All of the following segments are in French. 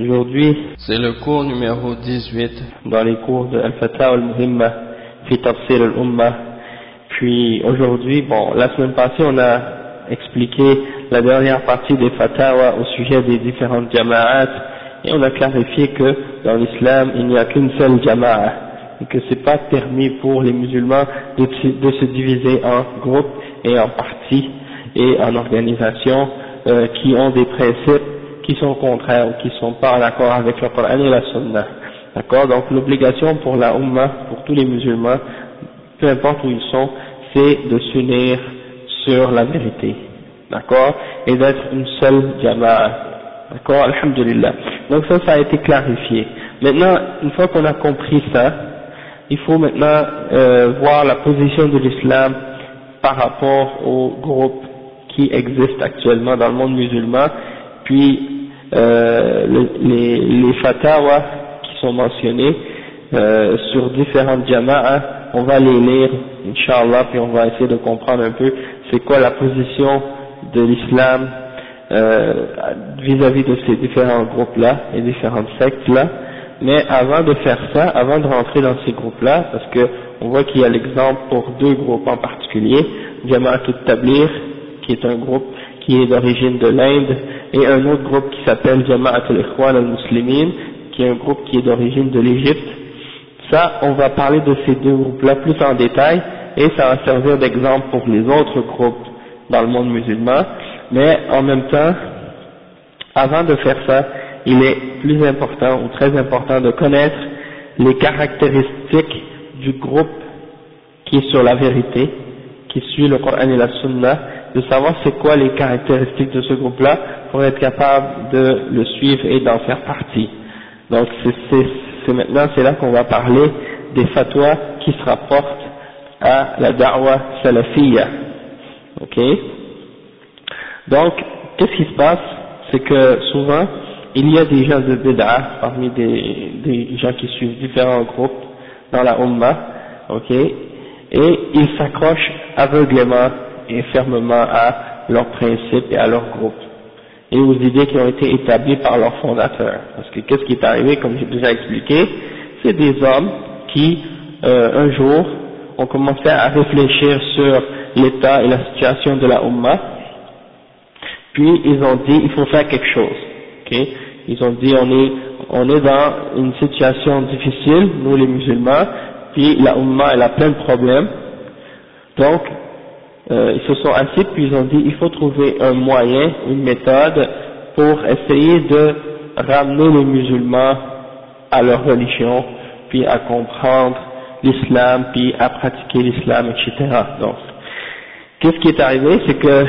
aujourd'hui c'est le cours numéro 18 dans les cours de Al-Fatah al-Muhimma fi tafsir al-Ummah puis aujourd'hui bon la semaine passée on a expliqué la dernière partie des fatawa au sujet des différentes jama'at. Et on a clarifié que dans l'islam il n'y a qu'une seule jama'a. Et que c'est pas permis pour les musulmans de, de se diviser en groupes et en partis et en organisations euh, qui ont des principes qui sont contraires ou qui ne sont pas en accord avec le Coran et la Sunna. D'accord? Donc l'obligation pour la Ummah, pour tous les musulmans, peu importe où ils sont, c'est de s'unir sur la vérité. D'accord? Et d'être une seule jama'a. D'accord? Alhamdulillah. Donc ça, ça a été clarifié. Maintenant, une fois qu'on a compris ça, il faut maintenant euh, voir la position de l'islam par rapport aux groupes qui existent actuellement dans le monde musulman, puis euh, les, les fatawas qui sont mentionnés euh, sur différentes jama'as, on va les lire, inshallah, puis on va essayer de comprendre un peu c'est quoi la position de l'islam vis-à-vis de ces différents groupes-là et différentes sectes-là. Mais avant de faire ça, avant de rentrer dans ces groupes-là, parce que on voit qu'il y a l'exemple pour deux groupes en particulier, Jama'at Tablir, qui est un groupe qui est d'origine de l'Inde, et un autre groupe qui s'appelle Jama'at al-Ikhwan al-Muslimin, qui est un groupe qui est d'origine de l'Égypte. Ça, on va parler de ces deux groupes-là plus en détail, et ça va servir d'exemple pour les autres groupes dans le monde musulman, mais en même temps, avant de faire ça, il est plus important ou très important de connaître les caractéristiques du groupe qui est sur la vérité, qui suit le Coran et la Sunna, de savoir c'est quoi les caractéristiques de ce groupe-là pour être capable de le suivre et d'en faire partie. Donc c'est maintenant c'est là qu'on va parler des fatwas qui se rapportent à la da'wa salafiyya. Ok? Donc qu'est-ce qui se passe? C'est que souvent il y a des gens de bid'ah parmi des, des gens qui suivent différents groupes dans la Ummah, ok, et ils s'accrochent aveuglément et fermement à leurs principes et à leur groupe, et aux idées qui ont été établies par leurs fondateurs. Parce que qu'est-ce qui est arrivé, comme j'ai déjà expliqué, c'est des hommes qui, euh, un jour, ont commencé à réfléchir sur l'état et la situation de la Ummah, puis ils ont dit, il faut faire quelque chose, ok? Ils ont dit on est, on est dans une situation difficile, nous les musulmans, puis la Ummah elle a plein de problèmes. Donc, euh, ils se sont assis puis ils ont dit il faut trouver un moyen, une méthode pour essayer de ramener les musulmans à leur religion, puis à comprendre l'islam, puis à pratiquer l'islam, etc. Donc, qu'est-ce qui est arrivé, c'est que,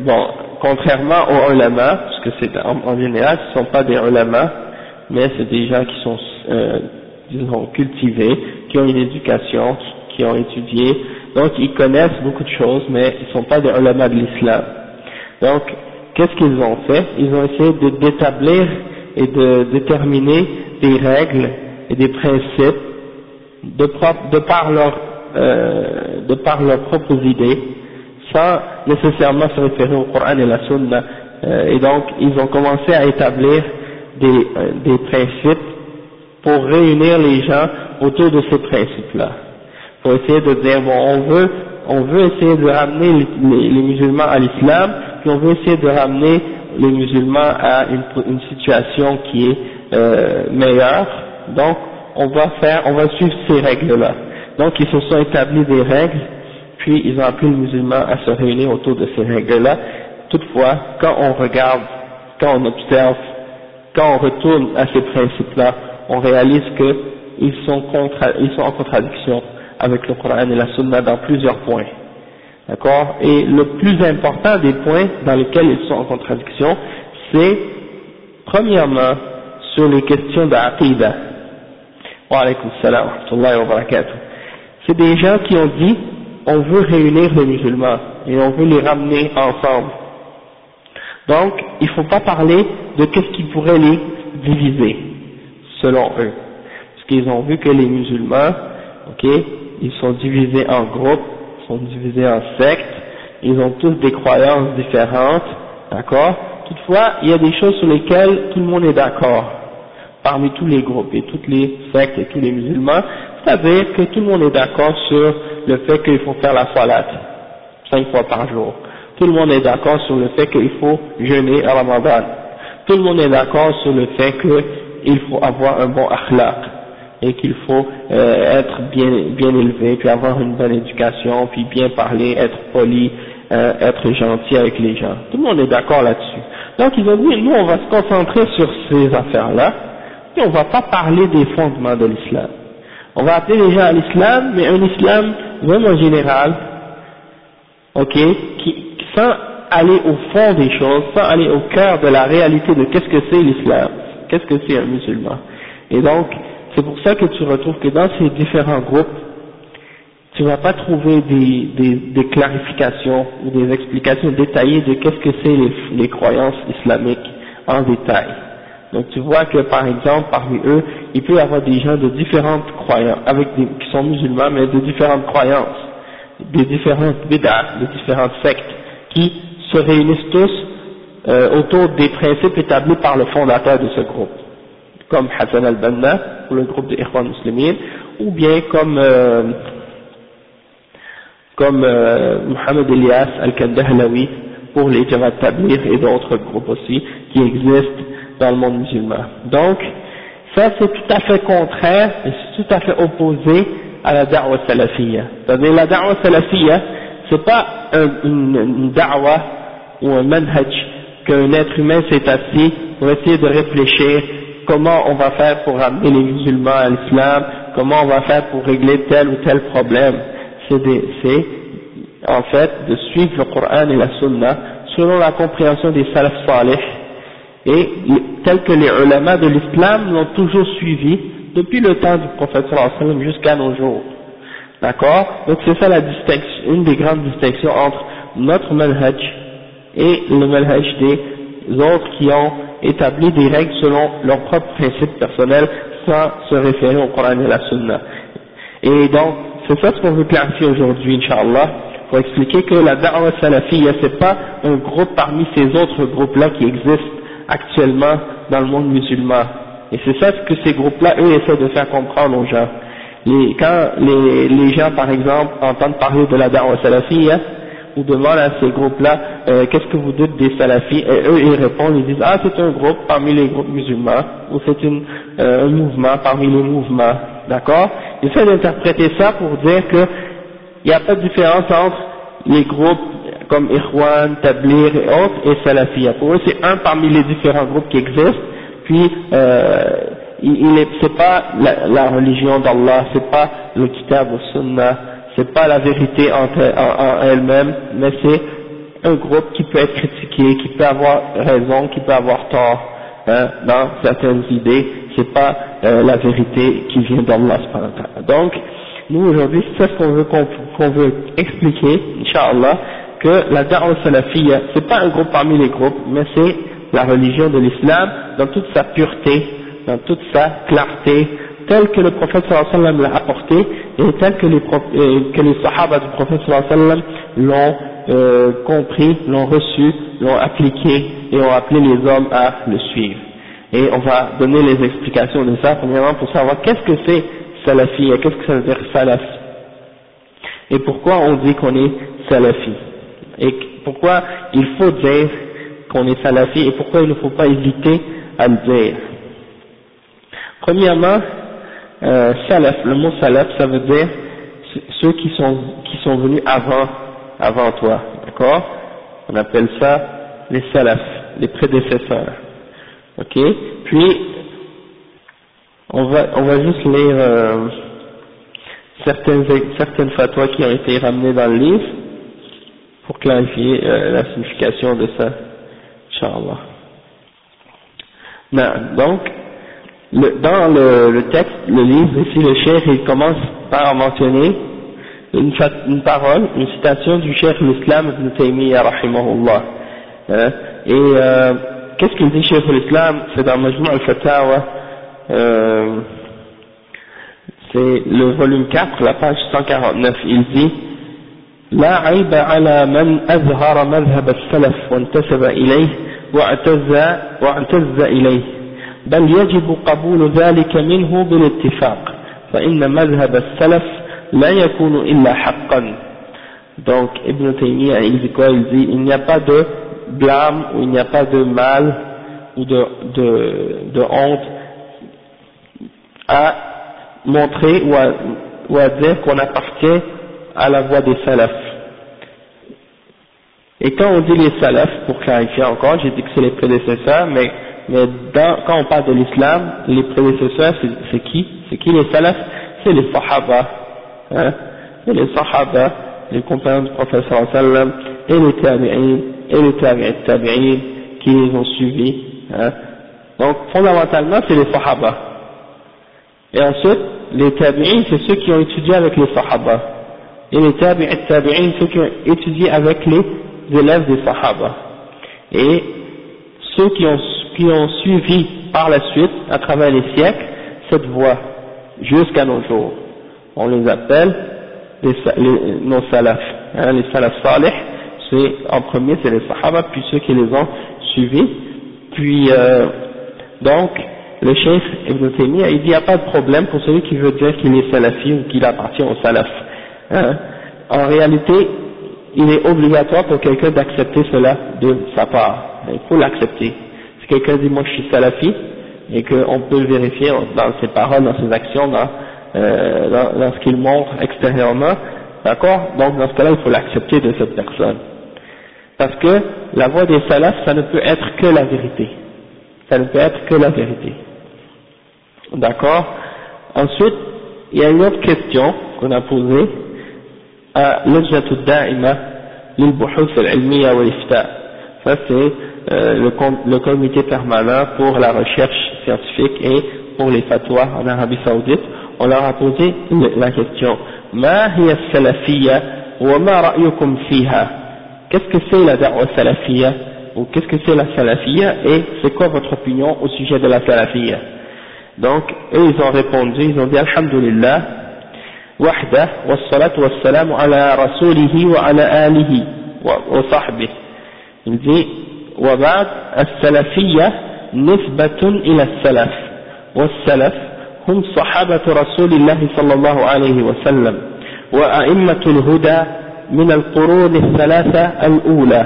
bon, contrairement aux ulama, parce que c'est en, général ce ne sont pas des ulama, mais c'est des gens qui sont euh, disons cultivés, qui ont une éducation, qui ont étudié, donc ils connaissent beaucoup de choses, mais ils ne sont pas des ulama de l'islam. Donc, qu'est-ce qu'ils ont fait? Ils ont essayé d'établir et de déterminer des règles et des principes de, par leur, euh, de par leurs propres idées, sans nécessairement se référer au Coran et la Sunna. Euh, et donc, ils ont commencé à établir des, euh, des principes pour réunir les gens autour de ces principes-là. Pour essayer de dire, bon, on veut, on veut essayer de ramener les, musulmans à l'islam, puis on veut essayer de ramener les musulmans à une, une situation qui est euh, meilleure. Donc, on va faire, on va suivre ces règles-là. Donc, ils se sont établis des règles, puis ils ont appelé les musulmans à se réunir autour de ces règles-là. Toutefois, quand on regarde, quand on observe, quand on retourne à ces principes-là, on réalise qu'ils sont, ils sont en contradiction avec le Coran et la Sunna dans plusieurs points. D'accord? Et le plus important des points dans lesquels ils sont en contradiction, c'est, premièrement, sur les questions d'Aqidah. Wa alaykum salam wa barakatuh. C'est des gens qui ont dit, on veut réunir les musulmans et on veut les ramener ensemble. Donc, il ne faut pas parler de qu'est-ce qui pourrait les diviser, selon eux. Parce qu'ils ont vu que les musulmans, ok, ils sont divisés en groupes, sont divisés en sectes, ils ont tous des croyances différentes, d'accord? Toutefois, il y a des choses sur lesquelles tout le monde est d'accord, parmi tous les groupes et toutes les sectes et tous les musulmans, c'est-à-dire que tout le monde est d'accord sur le fait qu'il faut faire la salat, cinq fois par jour. Tout le monde est d'accord sur le fait qu'il faut jeûner à Ramadan. Tout le monde est d'accord sur le fait qu'il faut avoir un bon akhlaq et qu'il faut euh, être bien, bien élevé, puis avoir une bonne éducation, puis bien parler, être poli, euh, être gentil avec les gens. Tout le monde est d'accord là-dessus. Donc ils ont dit, nous on va se concentrer sur ces affaires-là, et on va pas parler des fondements de l'islam. On va appeler les gens à l'islam, mais un islam vraiment général, ok, qui, sans aller au fond des choses, sans aller au cœur de la réalité de qu'est-ce que c'est l'islam, qu'est-ce que c'est un musulman. Et donc, c'est pour ça que tu retrouves que dans ces différents groupes, tu vas pas trouver des, des, des clarifications ou des explications détaillées de qu'est-ce que c'est les, croyances islamiques en détail. Donc tu vois que par exemple parmi eux, il peut y avoir des gens de différentes croyances, avec des, qui sont musulmans mais de différentes croyances, de différentes bid'ah, de différentes sectes, qui se réunissent tous euh, autour des principes établis par le fondateur de ce groupe, comme Hassan al-Banna pour le groupe des Ikhwan Muslimin, ou bien comme euh, comme euh, Mohamed Elias al-Kandahlawi pour les Jamaat Tablir et d'autres groupes aussi qui existent dans le monde musulman. Donc, ça c'est tout à fait contraire et c'est tout à fait opposé à la da'wa salafiyya. C'est-à-dire la da'wa salafiyya, c'est pas un, une, une da'wa ou un manhaj qu'un être humain s'est assis pour essayer de réfléchir comment on va faire pour amener les musulmans à l'islam, comment on va faire pour régler tel ou tel problème. C'est en fait de suivre le Coran et la Sunna selon la compréhension des salaf salih et tel que les ulama de l'islam l'ont toujours suivi depuis le temps du prophète sallallahu jusqu'à nos jours. D'accord? Donc c'est ça la distinction, une des grandes distinctions entre notre manhaj et le manhaj des autres qui ont établi des règles selon leurs propres principes personnels sans se référer au Coran et la Sunna. Et donc, c'est ça ce qu'on veut clarifier aujourd'hui, Inch'Allah, pour expliquer que la da'wa salafiyya, c'est pas un groupe parmi ces autres groupes-là qui existent actuellement dans le monde musulman. Et c'est ça ce que ces groupes-là, eux, essaient de faire comprendre aux gens. Quand les, les gens, par exemple, entendent parler de la da'wa salafiyya, ou demandent à ces groupes-là, euh, qu'est-ce que vous dites des salafis? Et eux, ils répondent, ils disent, ah, c'est un groupe parmi les groupes musulmans, ou c'est euh, un mouvement parmi les mouvements, d'accord? Ils essaient d'interpréter ça pour dire qu'il n'y a pas de différence entre les groupes comme Ikhwan, Tablir et autres, et Salafiyya. Pour eux, c'est un parmi les différents groupes qui existent, puis euh, il, est, c'est pas la, la religion d'Allah, c'est pas le kitab ou sunnah, c'est pas la vérité en, elle-même, mais c'est un groupe qui peut être critiqué, qui peut avoir raison, qui peut avoir tort hein, dans certaines idées, c'est pas euh, la vérité qui vient d'Allah. Donc, nous aujourd'hui, c'est ce qu'on veut, qu'on veut expliquer, Inch'Allah, que la da'wa salafiyya, c'est pas un groupe parmi les groupes, mais c'est la religion de l'islam dans toute sa pureté, dans toute sa clarté, tel que le prophète sallam l'a apporté et tel que les, que les sahaba du prophète sallam l'ont euh, compris, l'ont reçu, l'ont appliqué et ont appelé les hommes à le suivre. Et on va donner les explications de ça, premièrement pour savoir qu'est-ce que c'est salafi, qu'est-ce que ça veut dire salaf, et pourquoi on dit qu'on est salafi, et pourquoi il faut dire qu'on est salafi, et pourquoi il ne faut pas hésiter à le dire. Premièrement, euh, salaf, le mot salaf, ça veut dire ceux qui sont, qui sont venus avant, avant toi, d'accord? On appelle ça les salafs, les prédécesseurs. Ok? Puis, on va, on va juste lire euh, certaines, certaines fatwas qui ont été ramenées dans le livre pour clarifier euh, la signification de ça, Inch'Allah. donc, le, dans le, le, texte, le livre, ici le chef, il commence par mentionner une, une parole, une citation du chef l'Islam ibn Taymiyyah rahimahullah. Hein, et euh, qu'est-ce qu'il dit chef l'Islam C'est dans Majmou al-Fatawa, euh, c'est le volume 4, la page 149, il dit لا عيب على من أظهر مذهب السلف وانتسب إليه واعتز, واعتز إليه بل يجب قبول ذلك منه بالاتفاق فإن مذهب السلف لا يكون إلا حقا donc Ibn Taymiyyah il dit quoi il dit il n'y a pas de blâme ou il n'y a pas de mal ou de, de, de honte à montrer ou à, ou à dire qu'on appartient à la voie des salafs. Et quand on dit les salafs, pour clarifier encore, j'ai dit que c'est les prédécesseurs, mais mais quand on parle de l'islam, les prédécesseurs, c'est qui? C'est qui les salafs? C'est les sahaba. Hein? Et les sahaba, les compagnons du professeur sallam, et les tabi'in, et les tabi'in qui les ont suivis. Hein? Donc, fondamentalement, c'est les sahaba. Et ensuite, les tabi'in, c'est ceux qui ont étudié avec les sahaba. Et les tabi'in, ceux qui ont étudié avec les élèves des sahaba. Et ceux qui ont qui ont suivi par la suite, à travers les siècles, cette voie jusqu'à nos jours. On les appelle les, nos salafs, hein, les salafs salih, c'est en premier c'est les sahaba, puis ceux qui les ont suivis, puis euh, donc le chef Ibn Taymiyyah, il dit il n'y a pas de problème pour celui qui veut dire qu'il est salafi ou qu'il appartient au salaf. Hein. En réalité, il est obligatoire pour quelqu'un d'accepter cela de sa part. Il faut l'accepter quelqu'un dit moi je suis salafi et qu'on peut le vérifier dans ses paroles, dans ses actions, dans, euh, ce qu'il montre extérieurement, d'accord? Donc dans ce cas-là, il faut l'accepter de cette personne. Parce que la voix des salafs, ça ne peut être que la vérité. Ça ne peut être que la vérité. D'accord? Ensuite, il y a une autre question qu'on a posée à l'Ajjatul Da'ima, l'Il-Buhus al-Ilmiya wal-Ifta' Ça, c'est euh, le, com le, comité permanent pour la recherche scientifique et pour les fatwas en Arabie Saoudite. On leur a posé la question. Qu'est-ce que c'est la da'wa salafiyya? Ou qu'est-ce que c'est la salafiyya? Et c'est quoi votre opinion au sujet de la salafiyya? Donc, eux, ils ont répondu, ils ont dit Alhamdulillah, wahda, wassalatu wassalamu ala rasulihi wa ala alihi wa. Il dit وبعد السلفية نسبة إلى السلف والسلف هم صحابة رسول الله صلى الله عليه وسلم وأئمة الهدى من القرون الثلاثة الأولى.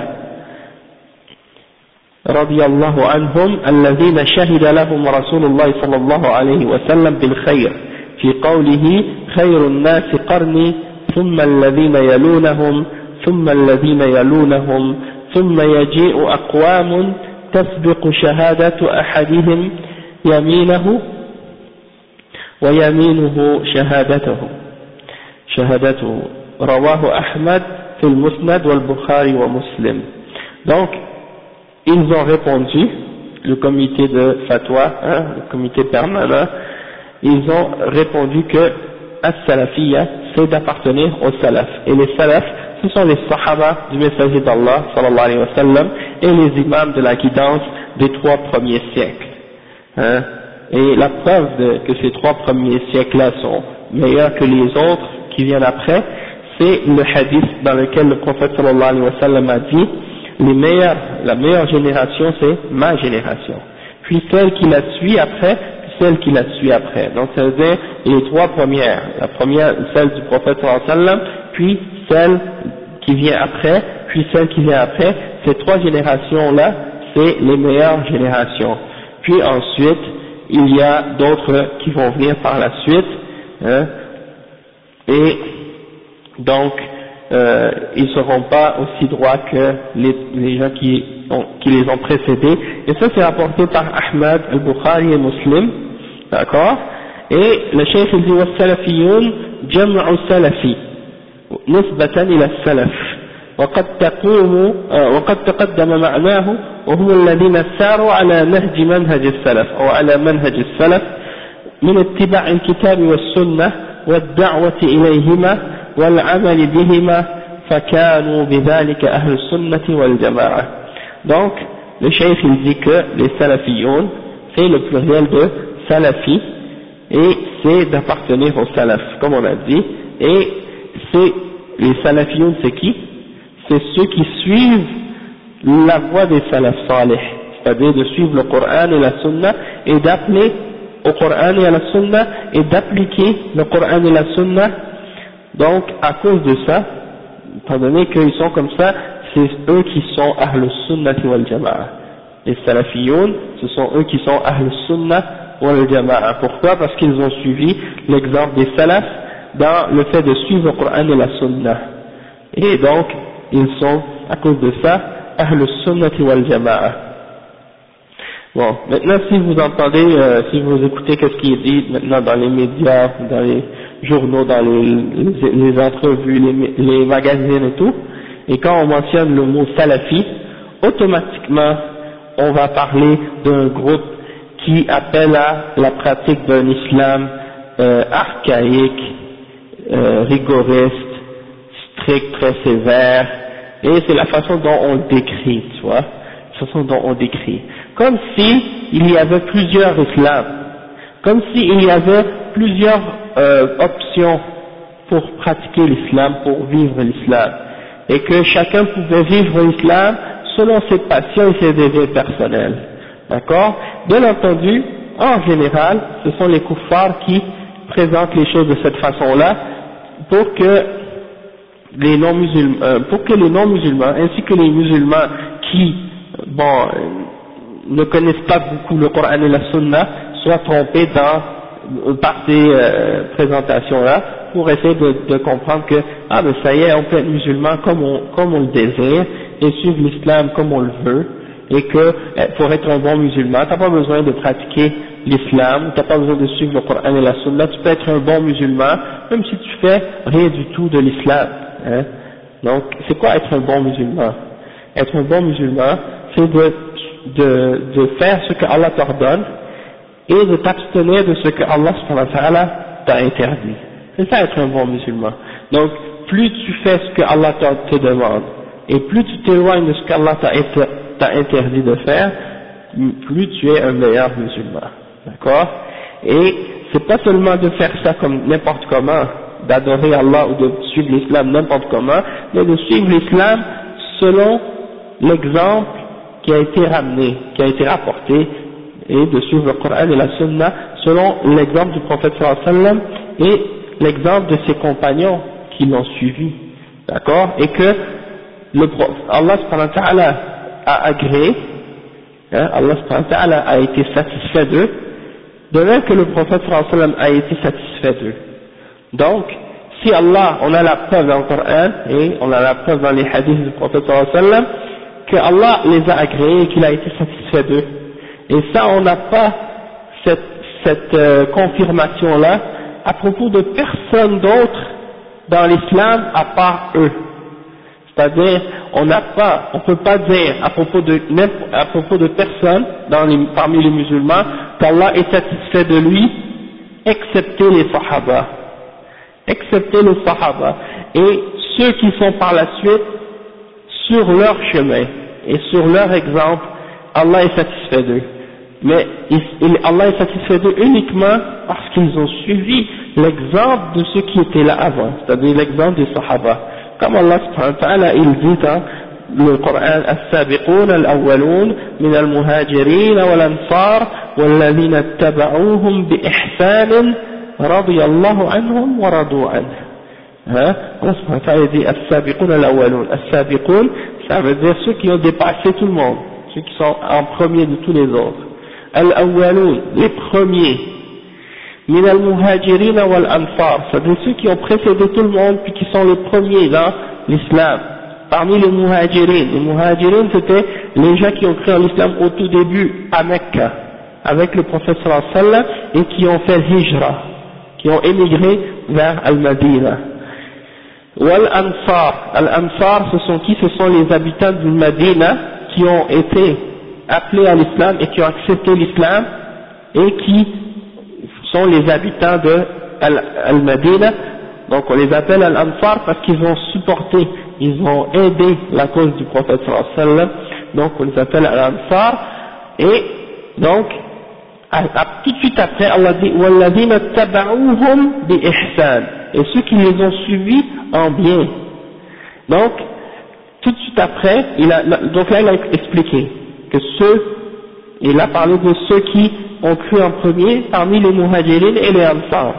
رضي الله عنهم الذين شهد لهم رسول الله صلى الله عليه وسلم بالخير في قوله خير الناس قرني ثم الذين يلونهم ثم الذين يلونهم ثم يجيء أقوام تسبق شهادة أحدهم يمينه ويمينه شهادته شهادته رواه أحمد في المسند والبخاري ومسلم donc ils ont répondu le comité de fatwa hein, le comité permanent ils ont répondu que as-salafiyya c'est d'appartenir aux salaf et les salafs ce sont les sahaba du messager d'Allah alayhi wa sallam et les imams de la guidance des trois premiers siècles. Hein? et la preuve que ces trois premiers siècles-là sont meilleurs que les autres qui viennent après, c'est le hadith dans lequel le prophète sallallahu alayhi wa sallam a dit les meilleurs, la meilleure génération c'est ma génération, puis celle qui la suit après, celle qui la suit après. Donc ça veut dire les trois premières, la première celle du prophète sallam, puis celle qui vient après, puis celle qui vient après, ces trois générations-là, c'est les meilleures générations. Puis ensuite, il y a d'autres qui vont venir par la suite, hein, et donc euh, ils ne seront pas aussi droits que les, gens qui, qui, les ont précédés. Et ça c'est rapporté par Ahmad al-Bukhari et Muslim, d'accord Et le chef il dit والسلفيون جمع السلفي نسبة إلى السلف. وقد تقوم وقد تقدم معناه وهم الذين ساروا على نهج منهج السلف أو على منهج السلف من اتباع الكتاب والسنة والدعوة إليهما والعمل بهما فكانوا بذلك أهل السنة والجماعة. Donc le chef il dit que les salafiyoun c'est le pluriel de salafi et c'est d'appartenir au salaf comme on a dit et c'est les salafiyoun c'est qui? C'est ceux qui suivent la voie des salaf salih c'est-à-dire de suivre le Coran et la Sunna et d'appeler au Coran et à la Sunna et d'appliquer le Coran et la Sunna. Donc, à cause de ça, étant donné qu'ils sont comme ça, c'est eux qui sont Ahl Sunnah wal Jama'a. Les Salafiyoun, ce sont eux qui sont Ahl Sunnah wal Jama'a. Pourquoi? Parce qu'ils ont suivi l'exemple des Salaf dans le fait de suivre le Coran et la Sunna. Et donc, ils sont, à cause de ça, Ahl Sunnah wal Jama'a. Bon, maintenant si vous entendez, euh, si vous écoutez ce qui est dit maintenant dans les médias, dans les journaux, dans les, les, entrevues, les, les, magazines et tout, et quand on mentionne le mot salafi, automatiquement on va parler d'un groupe qui appelle à la pratique d'un islam euh, archaïque, euh, rigoriste, strict, très sévère, et c'est la façon dont on le décrit, tu vois, la façon dont on décrit. Comme si il y avait plusieurs islams, comme s'il y avait plusieurs euh, options pour pratiquer l'islam, pour vivre l'islam, et que chacun pouvait vivre l'islam selon ses passions et ses désirs personnels. D'accord? Bien entendu, en général, ce sont les koufars qui présentent les choses de cette façon-là pour que les non-musulmans, euh, pour que les non-musulmans ainsi que les musulmans qui, bon, ne connaissent pas beaucoup le Coran et la Sunna soient trompés dans, par ces euh, présentations-là pour essayer de, de, comprendre que ah ben ça y est on peut être musulman comme on, comme on le désire et suivre l'islam comme on le veut et que eh, pour être un bon musulman t'as pas besoin de pratiquer l'islam t'as pas besoin de suivre le Coran et la Sunna tu peux être un bon musulman même si tu fais rien du tout de l'islam hein. donc c'est quoi être un bon musulman? Être un bon musulman c'est de de, de faire ce que Allah t'ordonne et de t'abstenir de ce que Allah t'a interdit. C'est ça être un bon musulman. Donc, plus tu fais ce que Allah te demande et plus tu t'éloignes de ce qu'Allah t'a interdit de faire, plus tu es un meilleur musulman. D'accord? Et c'est pas seulement de faire ça comme n'importe comment, d'adorer Allah ou de suivre l'islam n'importe comment, mais de suivre l'islam selon l'exemple qui a été ramené, qui a été rapporté, et de suivre le Coran et la Sunna selon l'exemple du prophète sallam et l'exemple de ses compagnons qui l'ont suivi, d'accord, et que le Allah a agréé, hein, Allah a été satisfait d'eux, de même que le prophète sallam a été satisfait d'eux. Donc, si Allah, on a la preuve dans le Coran et on a la preuve dans les hadiths du prophète sallam, que Allah les a agréés et qu'il a été satisfait d'eux. Et ça, on n'a pas cette, cette euh, confirmation-là à propos de personne d'autre dans l'islam à part eux. C'est-à-dire, on n'a pas, on peut pas dire à propos de, à personne parmi les musulmans qu'Allah est satisfait de lui, excepté les sahaba. Excepté les sahaba. Et ceux qui sont par la suite sur leur chemin et sur leur exemple, Allah est satisfait d'eux. mais Allah est satisfait d'eux uniquement parce qu'ils ont suivi l'exemple de ceux qui étaient là avant, c'est-à-dire l'exemple des Sahaba. Comme Allah subhanahu wa ta'ala, il dit dans le Coran, السابقون الأولون من المهاجرين والأنصار والذين اتبعوهم بإحسان رضي الله عنهم ورضوا عنه. Hein? Allah subhanahu wa ta'ala dit السابقون الأولون. السابقون, ça veut dire ceux qui ont dépassé tout le monde, ceux qui sont en premier de tous les autres. Al-awwaloun, les premiers. C'est-à-dire ceux qui ont précédé tout le monde puis qui sont les premiers dans l'islam. Parmi les muhajirin, les muhajirin c'était les gens qui ont en l'islam au tout début à Mecca, avec le prophète sallallahu et qui ont fait hijra, qui ont émigré vers Al-Madina. Wal-ansar, al-ansar ce sont qui? Ce sont les habitants du Madina qui ont été appelés à l'islam et qui ont accepté l'islam et qui sont les habitants de Al-Madina. Donc on les appelle Al-Ansar parce qu'ils ont supporté, ils ont aidé la cause du prophète sallallahu Donc on les appelle Al-Ansar. Et donc, tout de suite après, Allah dit وَالَّذِينَ bi ihsan Et ceux qui les ont suivis en bien. Donc, tout de suite après, il a, donc là il a expliqué que ceux, il a parlé de ceux qui ont cru en premier parmi les muhajirines et les ansar.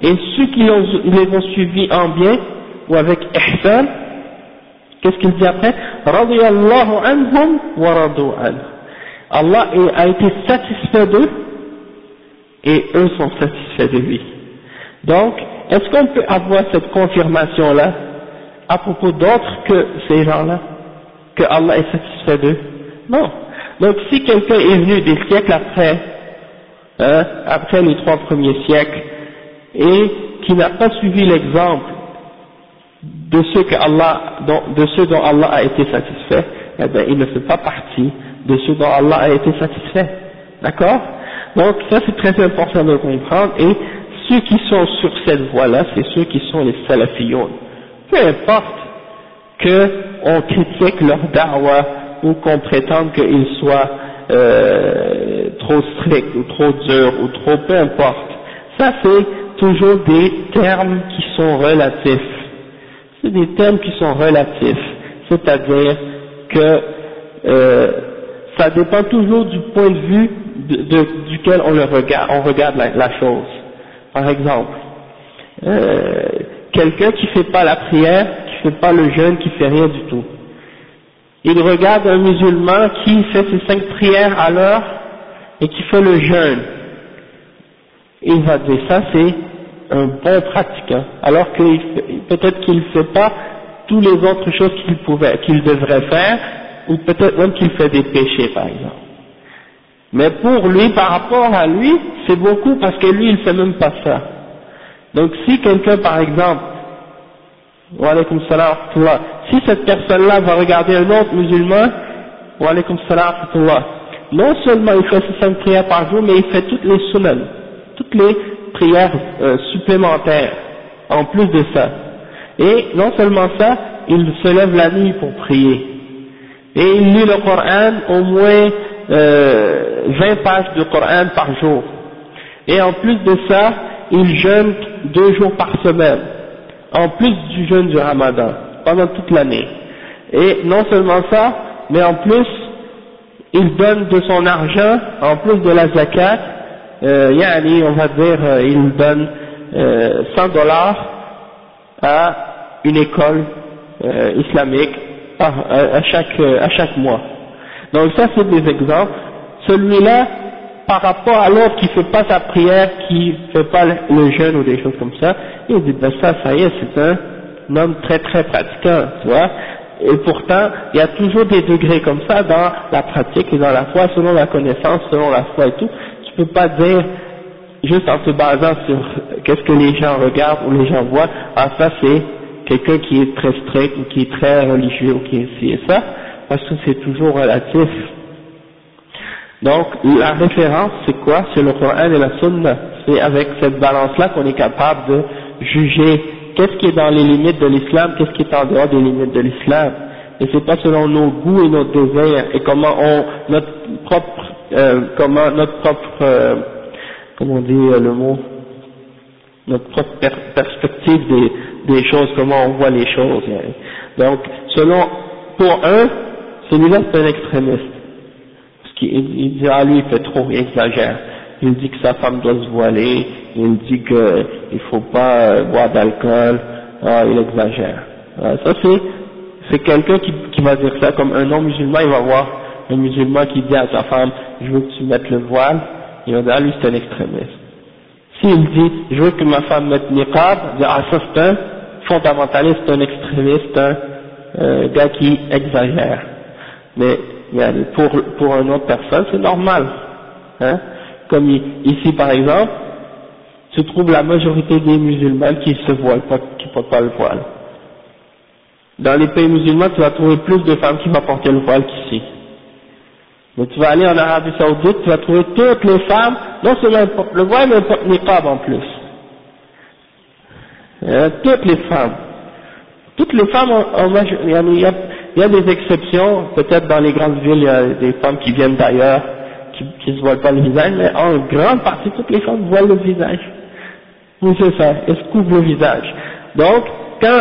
Et ceux qui les ont suivis en bien ou avec ihsan, qu'est-ce qu'il dit après? Anhum wa Allah a été satisfait d'eux et eux sont satisfaits de lui. Donc, est-ce qu'on peut avoir cette confirmation-là à propos d'autres que ces gens-là, que Allah est satisfait d'eux? Non. Donc si quelqu'un est venu des siècles après, hein, après les trois premiers siècles, et qui n'a pas suivi l'exemple de ceux que Allah, de ceux dont Allah a été satisfait, eh bien, il ne fait pas partie de ceux dont Allah a été satisfait. D'accord? Donc ça c'est très important de comprendre, et ceux qui sont sur cette voie-là, c'est ceux qui sont les salafiyoun. Peu importe qu'on critique leur da'wah ou qu'on prétende qu'ils soient euh, trop stricts ou trop durs ou trop peu importe. Ça c'est toujours des termes qui sont relatifs. C'est des termes qui sont relatifs, c'est-à-dire que euh, ça dépend toujours du point de vue duquel on, regarde, la, chose. Par exemple, euh, quelqu'un qui fait pas la prière, qui fait pas le jeûne, qui fait rien du tout il regarde un musulman qui fait ses cinq prières à l'heure et qui fait le jeûne. Il va dire ça c'est un bon pratiquant, alors que peut-être qu'il ne fait pas toutes les autres choses qu'il pouvait, qu'il devrait faire, ou peut-être même qu'il fait des péchés par exemple. Mais pour lui, par rapport à lui, c'est beaucoup parce que lui il ne fait même pas ça. Donc si quelqu'un par exemple wa salam Si cette personne-là va regarder un autre musulman, wa salam non seulement il fait ses cinq prières par jour, mais il fait toutes les sunan, toutes les prières euh, supplémentaires, en plus de ça. Et non seulement ça, il se lève la nuit pour prier. Et il lit le Coran au moins euh, 20 pages de Coran par jour. Et en plus de ça, il jeûne deux jours par semaine en plus du jeûne du ramadan, pendant toute l'année. Et non seulement ça, mais en plus, il donne de son argent, en plus de la zakat, euh, yani, on va dire, euh, il donne euh, 100 dollars à une école euh, islamique à, chaque, à chaque mois. Donc ça c'est des exemples. Celui-là, par rapport à l'autre qui fait pas sa prière, qui fait pas le jeûne ou des choses comme ça, il dit ben ça, ça y est, c'est un, homme très très pratiquant, tu vois. Et pourtant, il y a toujours des degrés comme ça dans la pratique et dans la foi, selon la connaissance, selon la foi et tout. Tu peux pas dire juste en te basant sur qu'est-ce que les gens regardent ou les gens voient, ah ça c'est quelqu'un qui est très strict ou qui est très religieux ou qui est ci et ça, parce que c'est toujours relatif. Donc, la référence, c'est quoi? C'est le Coran et la Sunna. C'est avec cette balance-là qu'on est capable de juger qu'est-ce qui est dans les limites de l'islam, qu'est-ce qui est en dehors des limites de l'islam. Et c'est pas selon nos goûts et nos désirs et comment on, notre propre euh, comment notre propre, euh, comment on dit euh, le mot, notre propre perspective des, des choses, comment on voit les choses. Donc, selon, pour un, celui-là c'est un extrémiste. Il dit, ah lui il fait trop, il exagère. Il dit que sa femme doit se voiler, il dit qu'il ne faut pas euh, boire d'alcool, ah, il exagère. Ah, ça c'est, c'est quelqu'un qui, qui va dire ça comme un non-musulman, il va voir un musulman qui dit à sa femme, je veux que tu mettes le voile, il va dire, ah lui c'est un extrémiste. S'il dit, je veux que ma femme mette niqab, il dit, ah ça c'est un fondamentaliste, un extrémiste, un euh, gars qui exagère. Mais, pour, pour une autre personne, c'est normal. Hein Comme ici par exemple, se trouve la majorité des musulmans qui se voilent qui portent pas le voile. Dans les pays musulmans, tu vas trouver plus de femmes qui vont porter le voile qu'ici. Mais tu vas aller en Arabie Saoudite, tu vas trouver toutes les femmes, non seulement le voile, mais le niqab en plus. Euh, toutes les femmes. Toutes les femmes, en, a, il, y a, des exceptions, peut-être dans les grandes villes, il y a des femmes qui viennent d'ailleurs, qui ne se voient pas le visage, mais en grande partie, toutes les femmes voient le visage. Oui, c'est ça, elles se couvrent le visage. Donc, quand,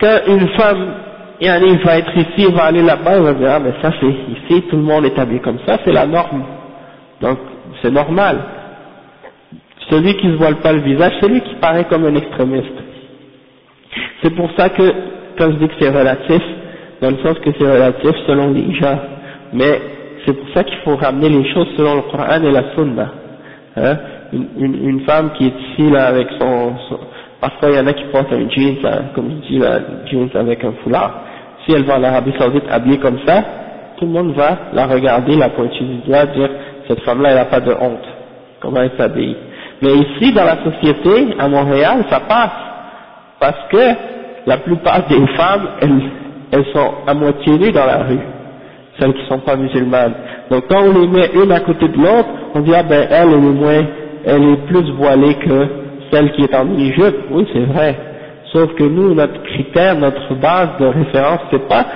quand une femme, il va être ici, il va aller là-bas, elle va dire, ah mais ça c'est ici, tout le monde est habillé comme ça, c'est la norme. Donc, c'est normal. Celui qui ne se voile pas le visage, c'est lui qui paraît comme un extrémiste. C'est pour ça que, quand je dis que c'est relatif, dans le sens que c'est relatif selon les gens, mais c'est pour ça qu'il faut ramener les choses selon le Coran et la Sunna. Hein? Une, femme qui est ici là avec son, parfois il y en a qui portent un jeans, comme je dis là, jeans avec un foulard. Si elle va en Arabie Saoudite habillée comme ça, tout le monde va la regarder, la pointer du doigt, dire cette femme-là elle n'a pas de honte, comment elle s'habille? Mais ici, dans la société, à Montréal, ça passe. Parce que la plupart des femmes, elles, elles sont à moitié nues dans la rue. Celles qui ne sont pas musulmanes. Donc quand on les met une à côté de l'autre, on dit, ah ben elle, est moins, elle est plus voilée que celle qui est en mini-jupe. Oui, c'est vrai. Sauf que nous, notre critère, notre base de référence, c'est pas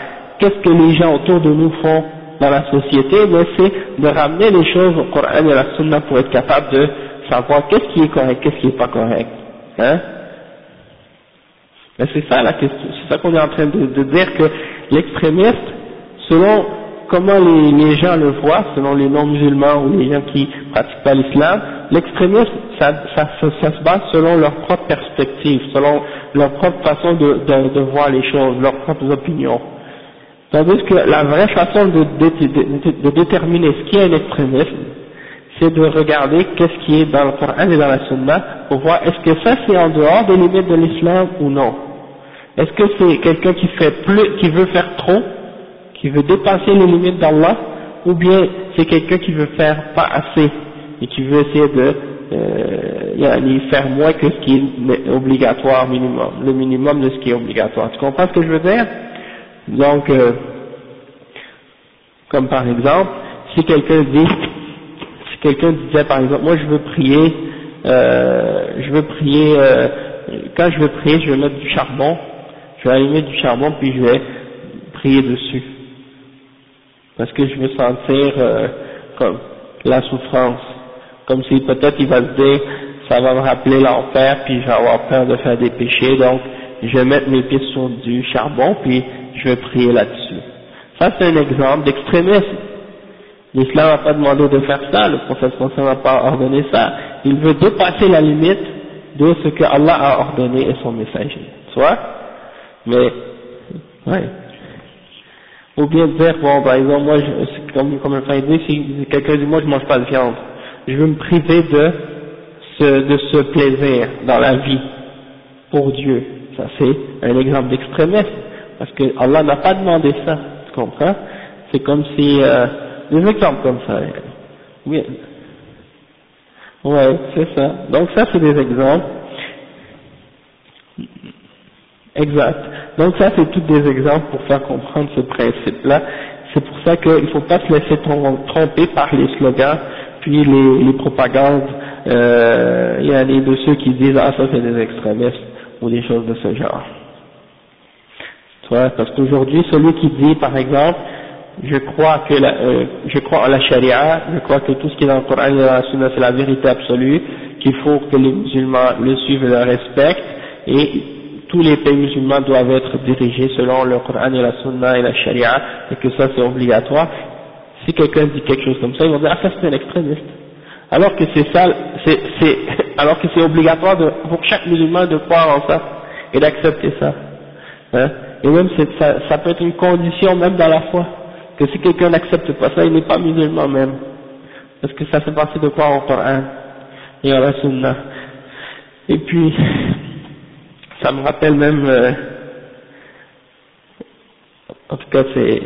qu'est-ce que les gens autour de nous font dans la société, mais c'est de ramener les choses au Coran et à la Sunna pour être capable de savoir qu'est-ce qui est correct, qu'est-ce qui n'est pas correct. Hein Mais c'est ça la question, c'est ça qu'on est en train de, de dire que l'extrémiste, selon comment les, gens le voient, selon les non-musulmans ou les gens qui pratiquent pas l'islam, l'extrémisme, ça, ça, ça, se base selon leur propre perspective, selon leur propre façon de, de, de voir les choses, leurs propres opinions. Tandis que la vraie façon de, de, de déterminer ce qui est un extrémisme, c'est de regarder qu'est-ce qui est dans le Coran et dans la Sunna pour voir est-ce que ça c'est en dehors des limites de l'islam ou non. Est-ce que c'est quelqu'un qui fait plus, qui veut faire trop, qui veut dépasser les limites d'Allah, ou bien c'est quelqu'un qui veut faire pas assez et qui veut essayer de euh, faire moins que ce qui est obligatoire minimum, le minimum de ce qui est obligatoire. Tu comprends ce que je veux dire? Donc, euh, comme par exemple, si quelqu'un dit quelqu'un disait par exemple, moi je veux prier, euh, je veux prier, euh, quand je veux prier, je vais mettre du charbon, je vais allumer du charbon puis je vais prier dessus. Parce que je veux sentir euh, comme la souffrance, comme si peut-être il va se dire, ça va me rappeler l'enfer puis je vais avoir peur de faire des péchés, donc je vais mettre mes pieds sur du charbon puis je vais prier là-dessus. Ça c'est un exemple d'extrémisme. L'islam n'a pas demandé de faire ça, le prophète n'a pas ordonné ça. Il veut dépasser la limite de ce que Allah a ordonné et son messager. Tu vois? Mais, ouais. Ou bien dire, bon, par exemple, moi, je, comme, comme un dit, si quelqu'un dit, moi, je mange pas de viande, je veux me priver de ce, de ce plaisir dans la vie pour Dieu. Ça, c'est un exemple d'extrémisme. Parce que Allah n'a pas demandé ça. Tu comprends? C'est comme si, euh, des exemples comme ça. Oui. Ouais, c'est ça. Donc ça, c'est des exemples. Exact. Donc ça, c'est tous des exemples pour faire comprendre ce principe-là. C'est pour ça qu'il ne faut pas se laisser tromper par les slogans, puis les, propagandes. Euh, il y a de ceux qui disent ah ça c'est des extrémistes ou des choses de ce genre. Vois, parce qu'aujourd'hui, celui qui dit par exemple je crois que la, euh, je crois en la charia, je crois que tout ce qui est dans le Coran et dans la Sunna c'est la vérité absolue, qu'il faut que les musulmans le suivent et le respectent, et tous les pays musulmans doivent être dirigés selon le Coran et la Sunna et la charia, et que ça c'est obligatoire. Si quelqu'un dit quelque chose comme ça, ils vont dire ah ça c'est un extrémiste. Alors que c'est ça, c'est, alors que c'est obligatoire pour chaque musulman de croire en ça et d'accepter ça. Hein? Et même ça, ça peut être une condition même dans la foi que si quelqu'un n'accepte pas ça, il n'est pas musulman même. Parce que ça fait partie de quoi au Coran et à la Sunna. Et puis, ça me rappelle même, euh, en tout cas, c'est,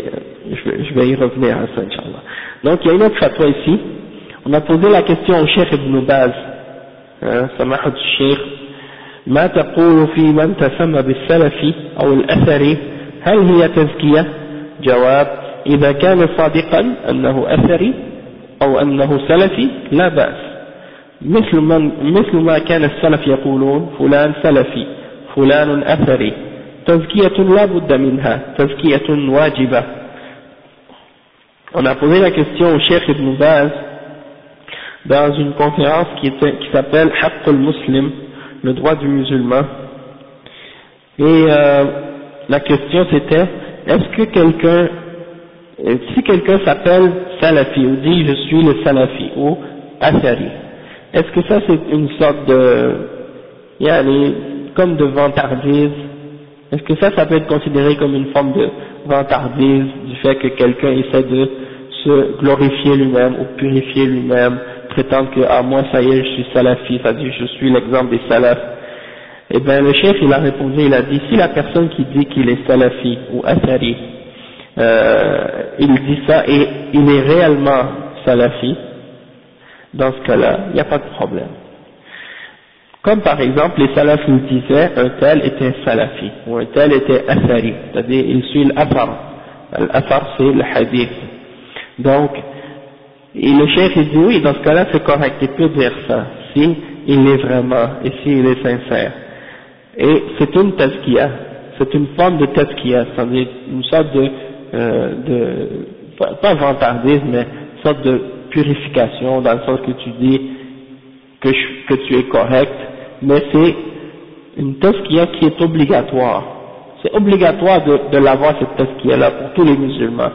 je, vais, je vais y revenir à ça, Inch'Allah. Donc, il y a une autre fatwa ici. On a posé la question au Cheikh Ibn Baz, hein, Samahat Cheikh, ما تقول في من تسمى بالسلفي أو الأثري هل هي تزكية؟ جواب إذا كان صادقا أنه أثري أو أنه سلفي لا بأس مثل, من مثل ما كان السلف يقولون فلان سلفي فلان أثري تزكية لا بد منها تزكية واجبة On a posé la question au Cheikh Ibn Baz dans une conférence qui, était, qui s'appelle Haqqul Muslim, le droit du musulman. Et euh, la question c'était, est-ce que quelqu'un si quelqu'un s'appelle Salafi ou dit je suis le Salafi ou Asari, est-ce que ça c'est une sorte de, yani, comme de vantardise Est-ce que ça, ça peut être considéré comme une forme de vantardise du fait que quelqu'un essaie de se glorifier lui-même ou purifier lui-même, prétendre que ah moi ça y est je suis Salafi, ça dit je suis l'exemple des Salafs? Eh bien le chef il a répondu, il a dit si la personne qui dit qu'il est Salafi ou Asari euh, il dit ça et il est réellement salafi, dans ce cas-là, il n'y a pas de problème. Comme par exemple, les salafis disaient un tel était salafi, ou un tel était athari, c'est-à-dire il suit l'afar. L'afar c'est le hadith. Donc, et le chef il dit oui, dans ce cas-là c'est correct, il peut dire ça, si il est vraiment, et s'il est sincère. Et c'est une tazkiya, c'est une forme de tazkiya, c'est-à-dire une sorte de euh, de, pas vantardisme, mais une sorte de purification, dans le sens que tu dis que tu es correct, mais c'est une tazkiya qui est obligatoire. C'est obligatoire de, l'avoir cette tazkiya là pour tous les musulmans.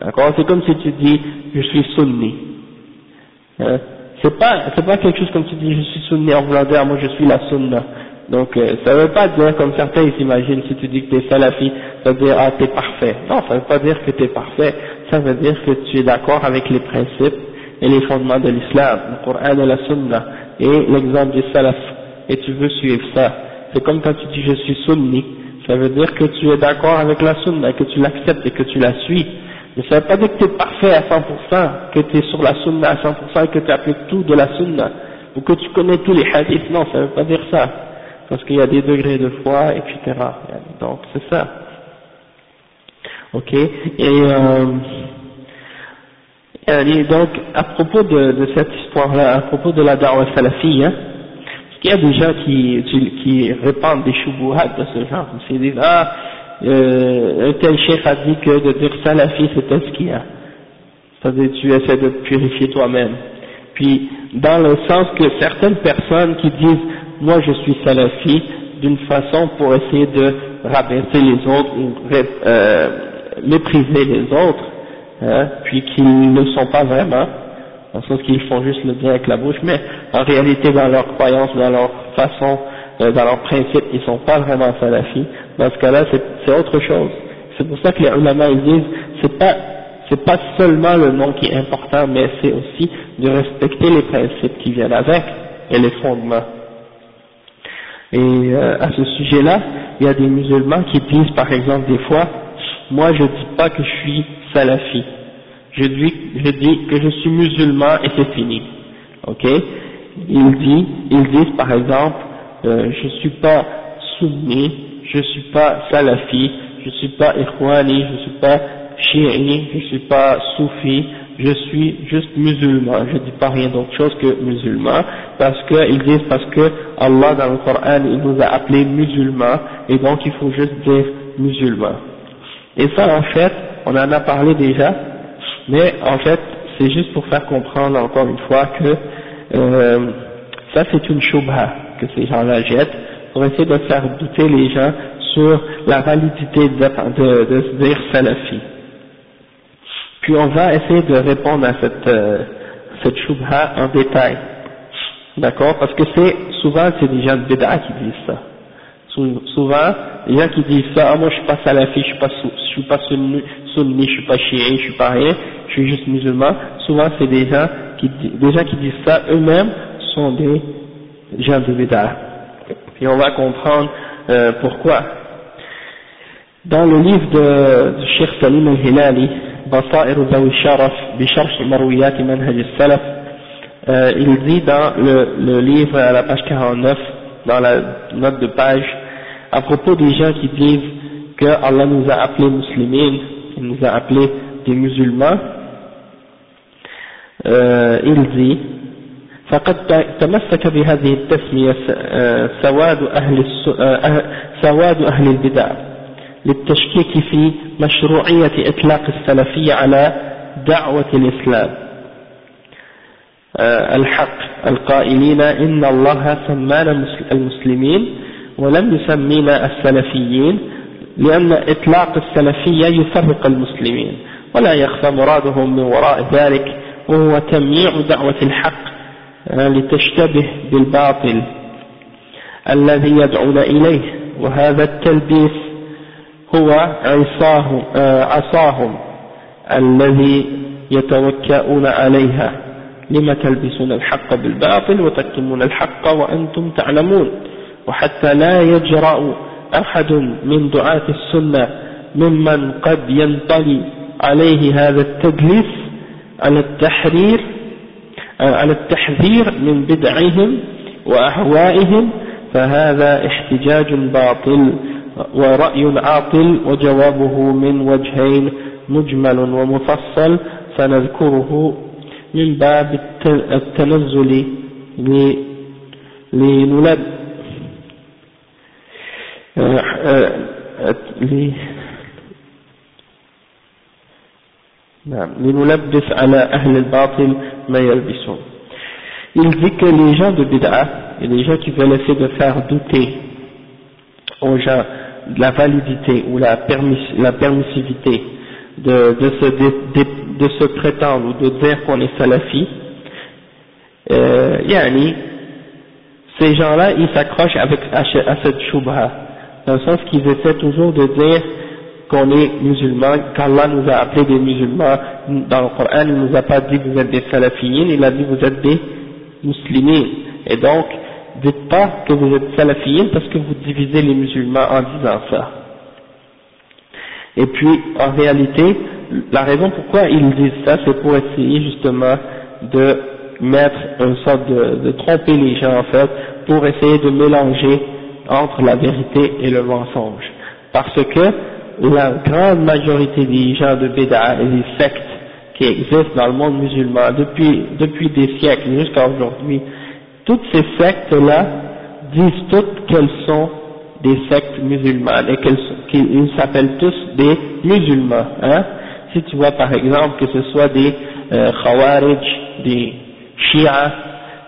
D'accord? C'est comme si tu dis je suis sunni. Hein? C'est pas c'est pas quelque chose comme tu dis je suis sunni en voulant dire moi je suis la sunna. Donc euh, ça veut pas dire comme certains s'imaginent si tu dis que tu es salafi, ça veut dire ah t'es parfait. Non, ça veut pas dire que tu es parfait, ça veut dire que tu es d'accord avec les principes et les fondements de l'islam, le Coran et la Sunna, et l'exemple du salaf, et tu veux suivre ça. C'est comme quand tu dis je suis sunni, ça veut dire que tu es d'accord avec la Sunna, que tu l'acceptes et que tu la suis. Mais ça ne veut pas dire que tu es parfait à 100%, que tu es sur la Sunna à 100% et que tu appliques tout de la Sunna, ou que tu connais tous les hadiths, non, ça ne veut pas dire ça parce qu'il y a des degrés de foi, etc. Donc c'est ça. Ok? Et, euh, donc à propos de, de cette histoire-là, à propos de la da'wah salafie, hein, qu'il y a des gens qui, qui répandent des choubouhats de ce genre, ils disent ah euh, un tel chef a dit que de dire salafi c'est un ce qu'il y a. C'est-à-dire tu essaies de purifier toi-même. Puis dans le sens que certaines personnes qui disent moi je suis salafi d'une façon pour essayer de rabaisser les autres ou euh, mépriser les autres, hein, puis qu'ils ne sont pas vraiment, en sens qu'ils font juste le dire avec la bouche, mais en réalité dans leur croyance, dans leur façon, euh, dans leur principe, ils sont pas vraiment salafis. Dans ce cas-là, c'est autre chose. C'est pour ça que les ulama ils disent, c'est pas c'est pas seulement le nom qui est important, mais c'est aussi de respecter les principes qui viennent avec et les fondements. Et euh, à ce sujet-là, il y a des musulmans qui disent par exemple des fois, moi je dis pas que je suis salafi, je dis, je dis que je suis musulman et c'est fini. Ok? Ils disent, ils disent par exemple, euh, je suis pas sunni, je suis pas salafi, je suis pas ikhwani, je suis pas shi'i, je suis pas soufi, je suis juste musulman, je dis pas rien d'autre chose que musulman, parce qu'ils disent parce que Allah dans le Coran il nous a appelés musulmans, et donc il faut juste dire musulman. Et ça en fait, on en a parlé déjà, mais en fait, c'est juste pour faire comprendre encore une fois que euh, ça c'est une shubha que ces gens-là jettent, pour essayer de faire douter les gens sur la validité de, se dire salafi. Puis on va essayer de répondre à cette, euh, cette shubha en détail. D'accord? Parce que c'est souvent c'est des gens de bid'a qui disent ça. Souvent, les gens qui disent ça, ah, moi je suis pas salafi, je suis pas, je suis pas sunni, sunni, je suis pas chiite, je suis pas rien, je suis juste musulman. Souvent c'est des gens qui, des gens qui disent ça eux-mêmes sont des gens de bid'a. Et on va comprendre euh, pourquoi. Dans le livre de, Sheikh Salim al-Hilali, Bisharh Marwiyat Manhaj al-Salaf, euh, il dit dans le livre à la page 49, dans la note de page, à propos des gens qui disent que Allah nous a appelés musulmans, il nous a appelés des musulmans, euh, il dit فقد تمسك بهذه التسمية سواد أهل, سواد أهل البدع للتشكيك في مشروعية إطلاق السلفية على دعوة الإسلام الحق القائلين إن الله سمانا المسلمين ولم يسمينا السلفيين لأن إطلاق السلفية يفرق المسلمين ولا يخفى مرادهم من وراء ذلك وهو تمييع دعوة الحق لتشتبه بالباطل الذي يدعون إليه وهذا التلبيس هو عصاه عصاهم الذي يتوكئون عليها. لما تلبسون الحق بالباطل وتكتمون الحق وأنتم تعلمون وحتى لا يجرأ أحد من دعاة السنة ممن قد ينطلي عليه هذا التدليس على التحرير على التحذير من بدعهم وأهوائهم فهذا احتجاج باطل ورأي عاطل وجوابه من وجهين مجمل ومفصل سنذكره من باب التنزل لنلب. il dit que les gens de Bid'a et les gens qui veulent essayer de faire douter aux gens de la validité ou la, permis, la permissivité de, de, se, prétendre ou de dire qu'on est salafi, ces gens-là, ils s'accrochent avec, à, à cette choubha, dans le sens qu'ils essaient toujours de dire qu'on est musulman, qu'Allah nous a appelés des musulmans, dans le Coran, il ne nous a pas dit vous êtes des salafiyin, il a dit vous êtes des musulmans. Et donc, dites pas que vous êtes salafiyin parce que vous divisez les musulmans en disant ça. Et puis, en réalité, la raison pourquoi ils disent ça, c'est pour essayer justement de mettre une sorte de, de tromper les gens en fait, pour essayer de mélanger entre la vérité et le mensonge. Parce que la grande majorité des gens de Béda et des sectes qui existent dans le monde musulman depuis, depuis des siècles jusqu'à aujourd'hui, toutes ces sectes-là disent toutes qu'elles sont des sectes musulmanes et qu'ils s'appellent tous des musulmans. Hein. Si tu vois par exemple que ce soit des euh, Khawarij, des Shia,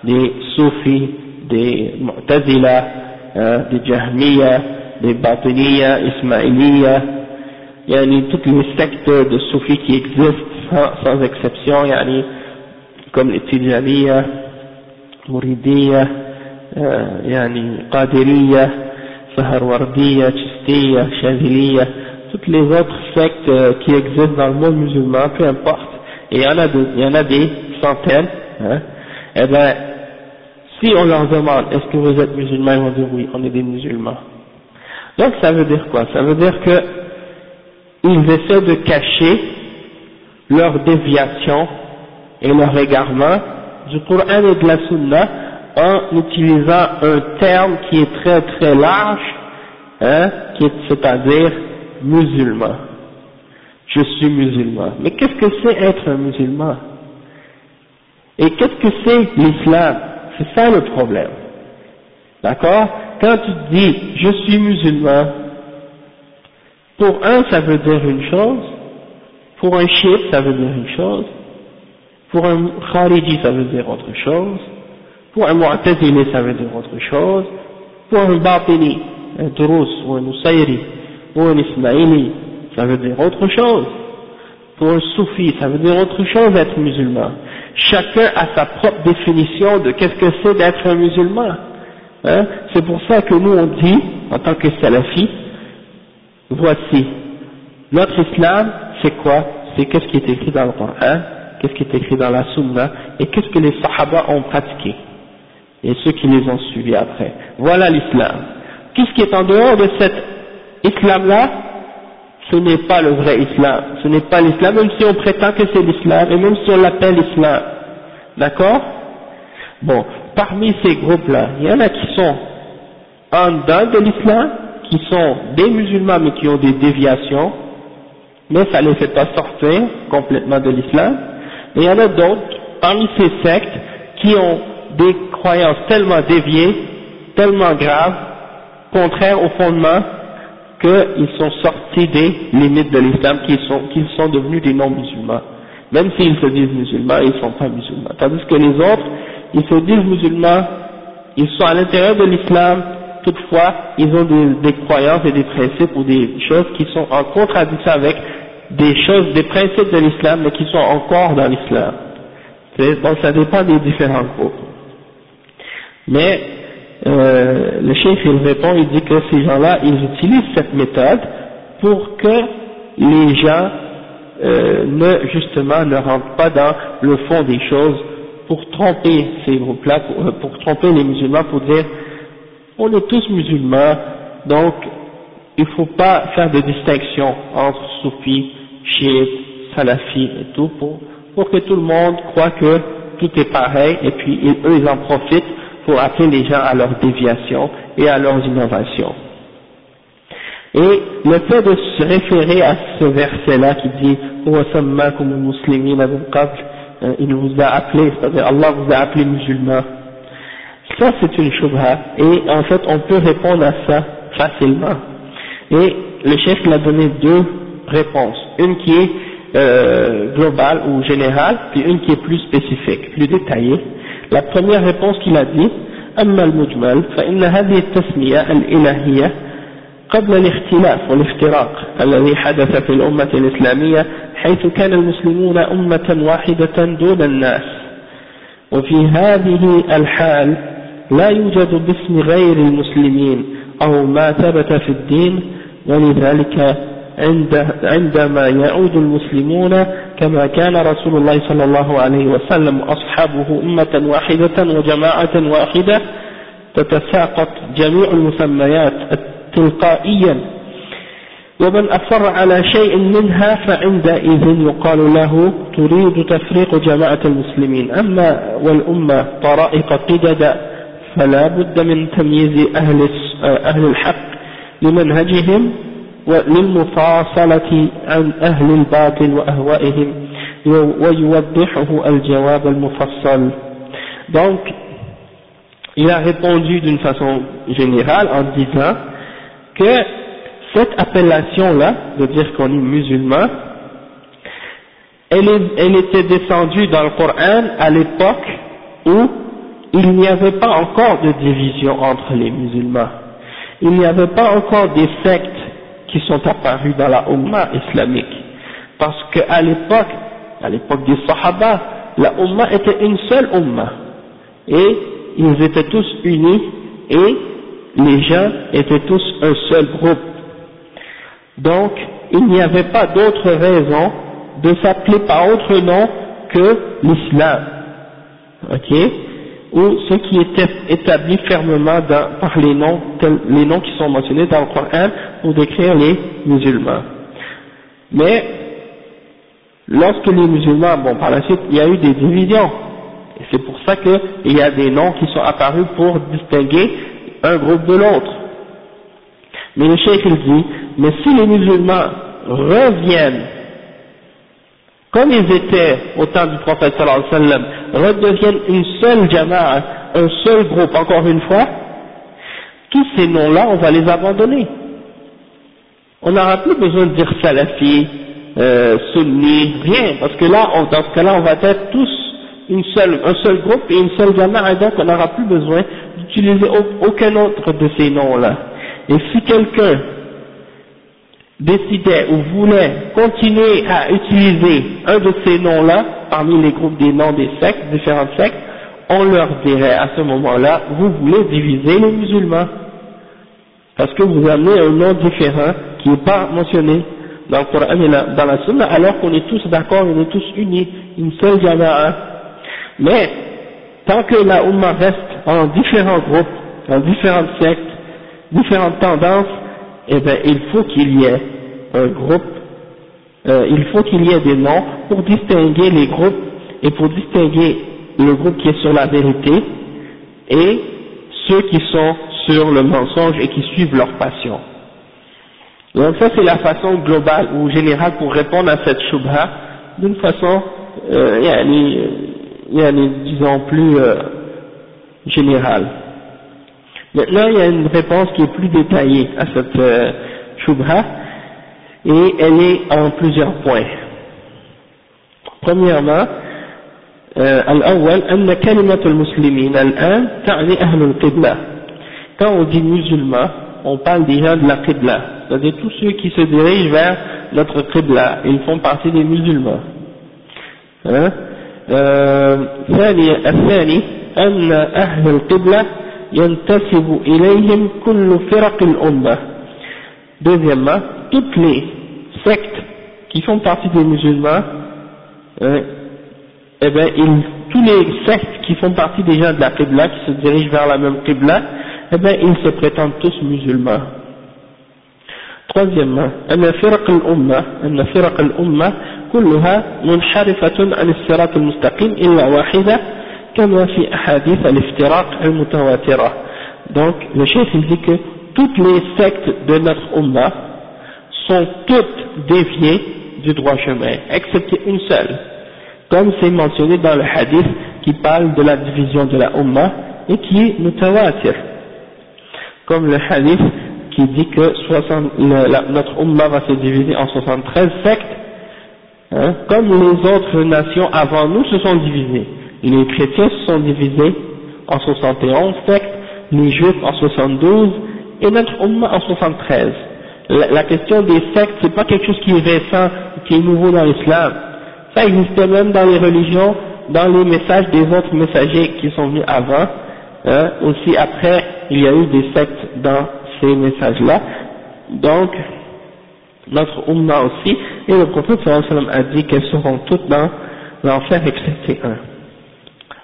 des Soufis, des Mu'tazila, des Jahmiya, des Batiniya, Ismailiya, yani toutes les sectes de soufis qui existent sans, exception, yani, comme les Tijaniya, Muridiya, euh, yani Qadiriya, Saharwardiya, Chistiya, Shaziliya, toutes les autres sectes euh, qui existent dans le monde musulman, peu importe, et il y en a, il y a des centaines, hein, eh ben, si on leur demande est-ce que vous êtes musulmans, ils vont dire oui, on est des musulmans. Donc ça veut dire quoi? Ça veut dire que ils essaient de cacher leur déviation et leur égarement du Coran et de la Sunna en utilisant un terme qui est très très large, hein, qui est c'est-à-dire musulman. Je suis musulman. Mais qu'est-ce que c'est être un musulman? Et qu'est-ce que c'est l'islam? C'est ça le problème. D'accord? Quand tu dis je suis musulman, pour un, ça veut dire une chose, Pour un chiite, ça veut dire une chose. Pour un khariji, ça veut dire autre chose. Pour un mu'tazili, ça veut dire autre chose. Pour un batini, un drous ou un usayri ou un ismaili, ça veut dire autre chose. Pour un soufi, ça veut dire autre chose d'être musulman. Chacun a sa propre définition de qu'est-ce que c'est d'être un musulman. Hein? C'est pour ça que nous on dit, en tant que salafi, voici, notre islam, c'est quoi? C'est qu'est-ce qui est écrit dans le Coran, qu'est-ce qui est écrit dans la Sunna, et qu'est-ce que les Sahaba ont pratiqué, et ceux qui les ont suivis après. Voilà l'islam. Qu'est-ce qui est en dehors de cet islam-là Ce n'est pas le vrai islam. Ce n'est pas l'islam, même si on prétend que c'est l'islam, et même si on l'appelle islam. D'accord? Bon, parmi ces groupes-là, il y en a qui sont en dedans de l'islam, qui sont des musulmans mais qui ont des déviations, mais ça ne les fait pas sortir complètement de l'islam. Et il y en a d'autres, parmi ces sectes, qui ont des croyances tellement déviées, tellement graves, contraires au fondement, qu'ils sont sortis des limites de l'islam, qu'ils sont, qu'ils sont devenus des non-musulmans. Même s'ils se disent musulmans, ils ne sont pas musulmans. Tandis que les autres, ils se disent musulmans, ils sont à l'intérieur de l'islam, toutefois, ils ont des, croyances et des principes ou des choses qui sont en contradiction avec des choses, des principes de l'islam, mais qui sont encore dans l'islam. Donc ça dépend des différents groupes. Mais euh, le chef il répond, il dit que ces gens-là, ils utilisent cette méthode pour que les gens euh, ne justement ne rentrent pas dans le fond des choses pour tromper ces groupes-là, pour, euh, tromper les musulmans, pour dire on est tous musulmans, donc il ne faut pas faire de distinction entre soufis, chiites, salafis et tout, pour, pour que tout le monde croit que tout est pareil, et puis eux ils en profitent pour appeler les gens à leur déviation et à leurs innovations. Et le fait de se référer à ce verset-là qui dit euh, il vous a appelé, c'est-à-dire Allah vous a appelé musulman. Ça c'est une shubha et en fait on peut répondre à ça facilement. Et le chef l'a donné deux réponses, une qui est euh, globale ou générale, puis une qui est plus spécifique, plus détaillée. La première réponse qu'il a dit, أما المجمل فإن هذه التسمية الإلهية قبل الاختلاف والافتراق الذي حدث في الأمة الإسلامية حيث كان المسلمون أمة واحدة دون الناس وفي هذه الحال لا يوجد باسم غير المسلمين أو ما ثبت في الدين ولذلك عندما يعود المسلمون كما كان رسول الله صلى الله عليه وسلم وأصحابه أمة واحدة وجماعة واحدة تتساقط جميع المسميات تلقائيا. ومن أصر على شيء منها فعندئذ يقال له تريد تفريق جماعة المسلمين. أما والأمة طرائق قدد فلا بد من تمييز أهل الحق لمنهجهم وللمفاصلة عن أهل الباطل وأهوائهم ويوضحه الجواب المفصل donc il a répondu d'une façon générale en disant que cette appellation-là, de dire qu'on est musulman, elle, elle, était descendue dans le Coran à l'époque où il n'y avait pas encore de division entre les musulmans. Il n'y avait pas encore des sectes qui sont apparues dans la Ummah islamique. Parce qu'à l'époque, à l'époque des Sahaba, la Ummah était une seule Ummah. Et ils étaient tous unis et les gens étaient tous un seul groupe. Donc, il n'y avait pas d'autre raison de s'appeler par autre nom que l'islam. Ok? Ou ce qui était établi fermement par les noms, les noms qui sont mentionnés dans le Coran pour décrire les musulmans. Mais, lorsque les musulmans, bon, par la suite, il y a eu des divisions. C'est pour ça qu'il y a des noms qui sont apparus pour distinguer un groupe de l'autre. Mais le cheikh il dit, mais si les musulmans reviennent comme ils étaient au temps du prophète sallallahu alayhi wa sallam, redeviennent une seule jama'a, un seul groupe, encore une fois, tous ces noms-là, on va les abandonner. On n'aura plus besoin de dire salafi, euh, sunni, rien, parce que là, on, dans ce cas-là, on va être tous un seul groupe et une seule jama'a, donc on n'aura plus besoin d'utiliser aucun autre de ces noms-là. Et si quelqu'un décidait ou voulait continuer à utiliser un de ces noms-là, parmi les groupes des noms des sectes, différentes sectes, on leur dirait à ce moment-là, vous voulez diviser les musulmans, parce que vous amenez un nom différent qui n'est pas mentionné dans dans la Sunna, alors qu'on est tous d'accord, on est tous unis, une seule jama'a. Mais, tant que la Ummah reste en différents groupes, en différentes sectes, différentes tendances, eh bien, il faut qu'il y ait un groupe, euh, il faut qu'il y ait des noms pour distinguer les groupes et pour distinguer le groupe qui est sur la vérité et ceux qui sont sur le mensonge et qui suivent leur passion. Donc ça c'est la façon globale ou générale pour répondre à cette shubha d'une façon, euh, disons plus euh, générale. Maintenant, il y a une réponse qui est plus détaillée à cette euh, shubha, et elle est en plusieurs points. Premièrement, الأول أن كلمة المسلمين الآن تعني أهل القبلة. Quand on dit musulman, on parle déjà de la qibla, c'est-à-dire tous ceux qui se dirigent vers notre qibla, ils font partie des musulmans. Hein? الثاني أن أهل القبلة ينتسب إليهم كل فرق الأمة deuxièmement toutes les sectes qui font partie des musulmans hein, eh bien ils, tous les sectes qui font partie déjà de la Qibla qui se dirigent vers la même Qibla eh bien ils se prétendent tous musulmans troisièmement أن فرق الأمة أن فرق الأمة كلها منحرفة عن الصراط المستقيم إلا واحدة donc le chef dit que toutes les sectes de notre Ummah sont toutes déviées du droit chemin, excepté une seule, comme c'est mentionné dans le hadith qui parle de la division de la Ummah et qui est mutawatir, comme le hadith qui dit que 60, notre Ummah va se diviser en 73 sectes, hein, comme les autres nations avant nous se sont divisées les chrétiens se sont divisés en 71 sectes, les juifs en 72 et notre Ummah en 73. La, question des sectes, c'est pas quelque chose qui est récent, qui est nouveau dans l'islam. Ça existait même dans les religions, dans les messages des autres messagers qui sont venus avant. Hein. Aussi après, il y a eu des sectes dans ces messages-là. Donc, notre Ummah aussi, et le prophète a dit qu'elles seront toutes dans l'enfer excepté un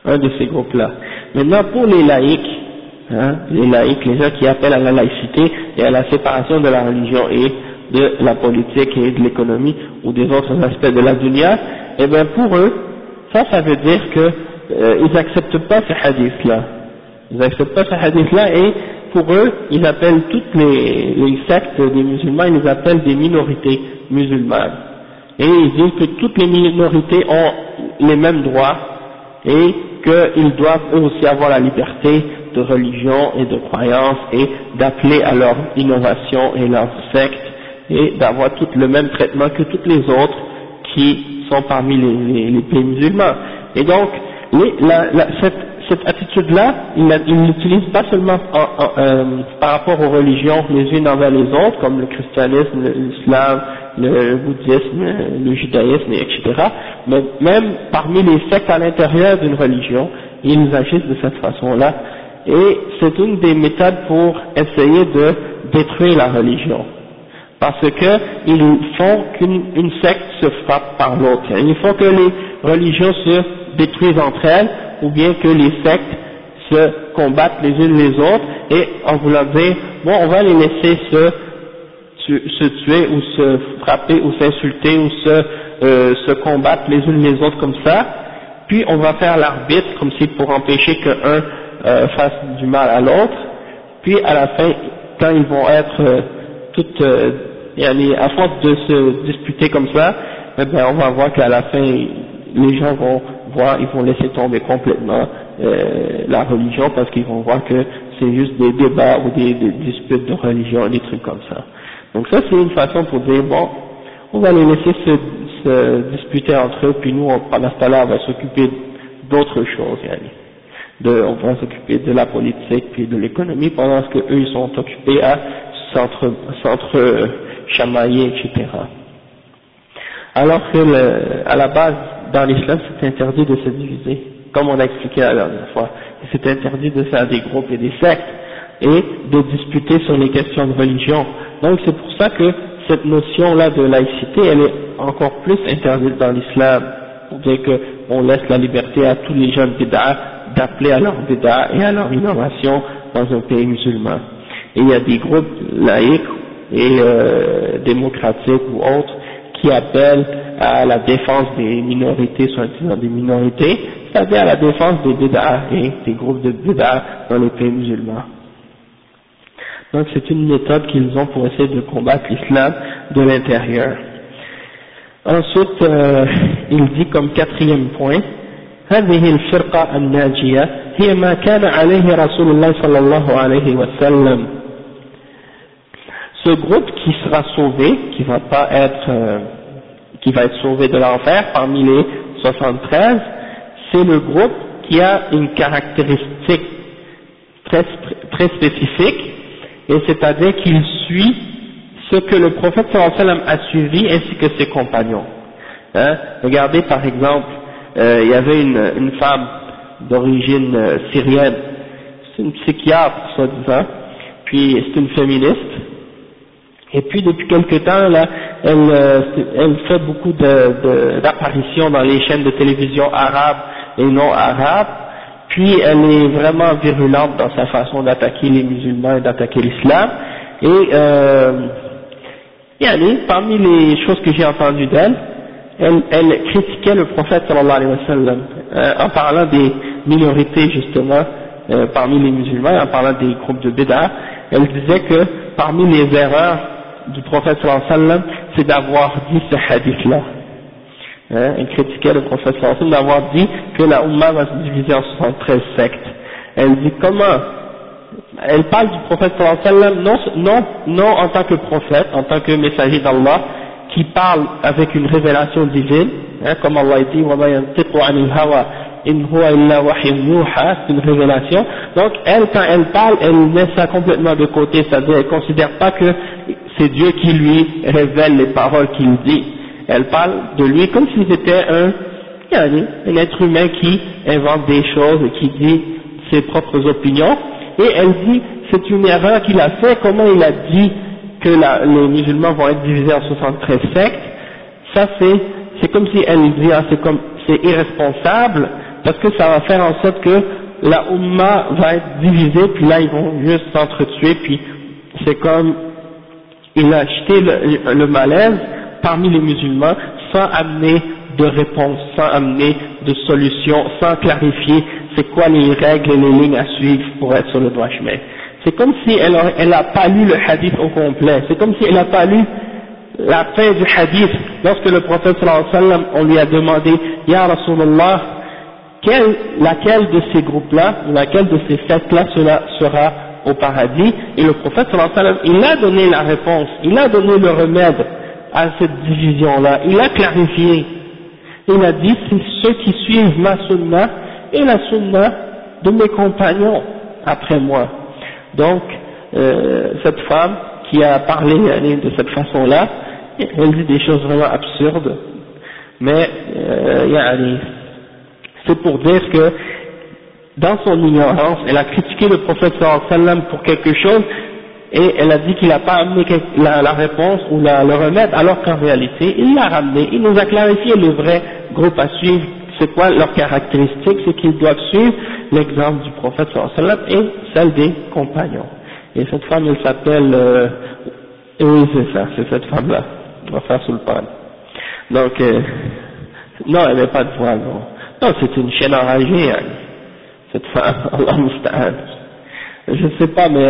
un de ces groupes-là. Maintenant, pour les laïcs, hein, les laïcs, les gens qui appellent à la laïcité et à la séparation de la religion et de la politique et de l'économie ou des autres aspects de la dunya, eh bien pour eux, ça, ça veut dire que euh, ils n'acceptent pas ces hadiths-là. Ils n'acceptent pas ces hadiths-là et pour eux, ils appellent toutes les, les sectes des musulmans, ils les appellent des minorités musulmanes. Et ils disent que toutes les minorités ont les mêmes droits et qu'ils doivent eux aussi avoir la liberté de religion et de croyance et d'appeler à leur innovation et leur secte et d'avoir tout le même traitement que toutes les autres qui sont parmi les, pays musulmans. Et donc, les, cette, attitude-là, il ne l'utilise pas seulement euh, par rapport aux religions les unes envers les autres, comme le christianisme, l'islam, le bouddhisme, le judaïsme, etc. Mais même parmi les sectes à l'intérieur d'une religion, ils agissent de cette façon-là. Et c'est une des méthodes pour essayer de détruire la religion. Parce que ils font qu'une secte se frappe par l'autre. Il faut que les religions se détruisent entre elles, ou bien que les sectes se combattent les unes les autres, et en voulant dire, bon, on va les laisser se se tuer ou se frapper ou s'insulter ou se, euh, se combattre les unes les autres comme ça, puis on va faire l'arbitre comme si pour empêcher qu'un euh, fasse du mal à l'autre, puis à la fin, quand ils vont être euh, toutes, euh, à force de se disputer comme ça, eh bien on va voir qu'à la fin, les gens vont voir, ils vont laisser tomber complètement euh, la religion parce qu'ils vont voir que c'est juste des débats ou des, des disputes de religion, des trucs comme ça. Donc ça c'est une façon pour dire, bon, on va les laisser se, se disputer entre eux, puis nous, on, pendant ce temps-là, on va s'occuper d'autres choses, de, on va s'occuper de la politique puis de l'économie, pendant que eux, ils sont occupés à s'entre, chamailler, etc. Alors que le, à la base, dans l'islam, c'est interdit de se diviser, comme on a expliqué la dernière fois. C'est interdit de faire des groupes et des sectes et de disputer sur les questions de religion. Donc c'est pour ça que cette notion-là de laïcité, elle est encore plus interdite dans l'islam, pour dire qu'on laisse la liberté à tous les jeunes bid'a d'appeler à leur bid'a et à leur innovation dans un pays musulman. Et il y a des groupes laïcs et euh, démocratiques ou autres qui appellent à la défense des minorités, soit disant des minorités, c'est-à-dire à la défense des bid'a et des groupes de bid'a dans les pays musulmans. Donc c'est une méthode qu'ils ont pour essayer de combattre l'islam de l'intérieur. Ensuite, euh, il dit comme quatrième point, هذه الفرقة الناجية هي ما كان عليه رسول الله صلى الله عليه وسلم ce groupe qui sera sauvé, qui va pas être, euh, qui va être sauvé de l'enfer parmi les 73, c'est le groupe qui a une caractéristique très, très spécifique, et c'est-à-dire qu'il suit ce que le prophète sallam a suivi ainsi que ses compagnons. Hein? Regardez par exemple, euh, il y avait une, femme d'origine euh, syrienne, c'est une psychiatre puis c'est une féministe, et puis depuis quelque temps, là, elle, euh, elle fait beaucoup d'apparitions dans les chaînes de télévision arabes et non arabes. Puis elle est vraiment virulente dans sa façon d'attaquer les musulmans et d'attaquer l'islam. Et euh, parmi les choses que j'ai entendues d'elle, elle, elle, critiquait le prophète sallallahu alayhi wa sallam euh, en parlant des minorités justement euh, parmi les musulmans, en parlant des groupes de bid'a. Elle disait que parmi les erreurs du prophète sallallahu alayhi wa sallam, c'est d'avoir dit ce hadith-là. Hein, il critiquait le prophète sallallahu d'avoir dit que la Ummah va se diviser en 73 sectes. Elle dit comment? Elle parle du prophète sallallahu non, non, non en tant que prophète, en tant que messager d'Allah, qui parle avec une révélation divine, hein, comme Allah dit, « in huwa illa c'est une révélation. Donc elle, quand elle parle, elle met ça complètement de côté, c'est-à-dire elle considère pas que c'est Dieu qui lui révèle les paroles qu'il dit. Elle parle de lui comme si c'était un, un être humain qui invente des choses et qui dit ses propres opinions. Et elle dit, c'est une erreur qu'il a fait, comment il a dit que les musulmans vont être divisés en 73 sectes? Ça c'est, c'est comme si elle dit, ah, c'est comme, c'est irresponsable, parce que ça va faire en sorte que la Ummah va être divisée, puis là ils vont juste s'entretuer, puis c'est comme il a acheté le, malaise parmi les musulmans sans amener de réponse, sans amener de solution, sans clarifier c'est quoi les règles et les lignes à suivre pour être sur le droit chemin. C'est comme si elle n'a pas lu le hadith au complet, c'est comme si elle n'a pas lu la fin du hadith, lorsque le prophète sallallahu alayhi wa sallam, on lui a demandé, Ya Rasulallah, quel, laquelle de ces groupes-là, laquelle de ces fêtes-là sera au paradis, et le prophète sallallahu alayhi wa sallam, il a donné la réponse, il a donné le remède à cette division-là, il a clarifié, il a dit, c'est ceux qui suivent ma sunna et la sunna de mes compagnons après moi. Donc, euh, cette femme qui a parlé de cette façon-là, elle dit des choses vraiment absurdes, mais euh, c'est pour dire que dans son ignorance, elle a critiqué le prophète sallam pour quelque chose et elle a dit qu'il n'a pas amené la, réponse ou la, le remède, alors qu'en réalité, il l'a ramené, il nous a clarifié le vrai groupe à suivre, c'est quoi leur caractéristique, c'est qu'ils doivent suivre l'exemple du prophète sallam et celle des compagnons. Et cette femme, elle s'appelle, euh, oui c'est ça, c'est cette femme-là, on le pan. Donc, euh, non, elle n'est pas de voix, non. C'est une chaîne enragée, hein cette femme, Allah Je ne sais pas, mais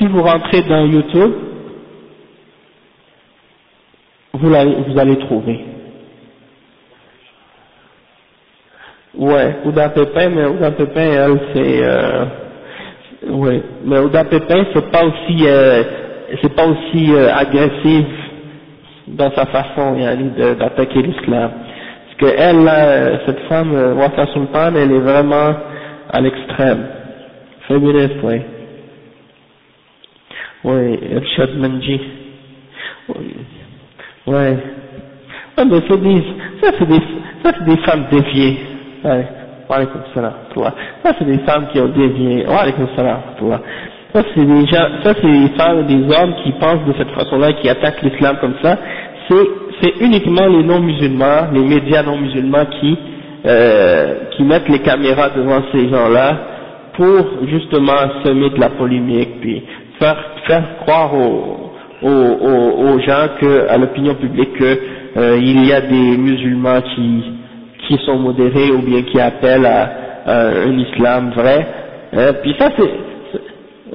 si vous rentrez dans YouTube, vous, allez trouver. Ouais, Ouda Pépin, mais Ouda Pépin, elle, c'est, euh, ouais, mais Ouda Pépin, c'est pas aussi, euh, c'est pas aussi euh, agressif, dans sa façon d'attaquer l'islam. Parce que elle, cette femme, Wasa Sultan, elle est vraiment à l'extrême. Féministe, oui. Oui, Rishad Manji. Oui. Ouais, mais c'est des, ça c'est des, ça c'est des femmes déviées. Ouais. Wa salam. Ça c'est des femmes qui ont dévié. Wa salam. Ça c'est des gens, ça c'est des femmes, des hommes qui pensent de cette façon-là, qui attaquent l'islam comme ça. C'est, c'est uniquement les non-musulmans, les médias non-musulmans qui, euh, qui mettent les caméras devant ces gens-là pour justement semer de la polémique, puis faire, croire aux, gens que, à l'opinion publique que euh, y a des musulmans qui, qui sont modérés ou bien qui appellent à, un islam vrai. Euh, puis ça c'est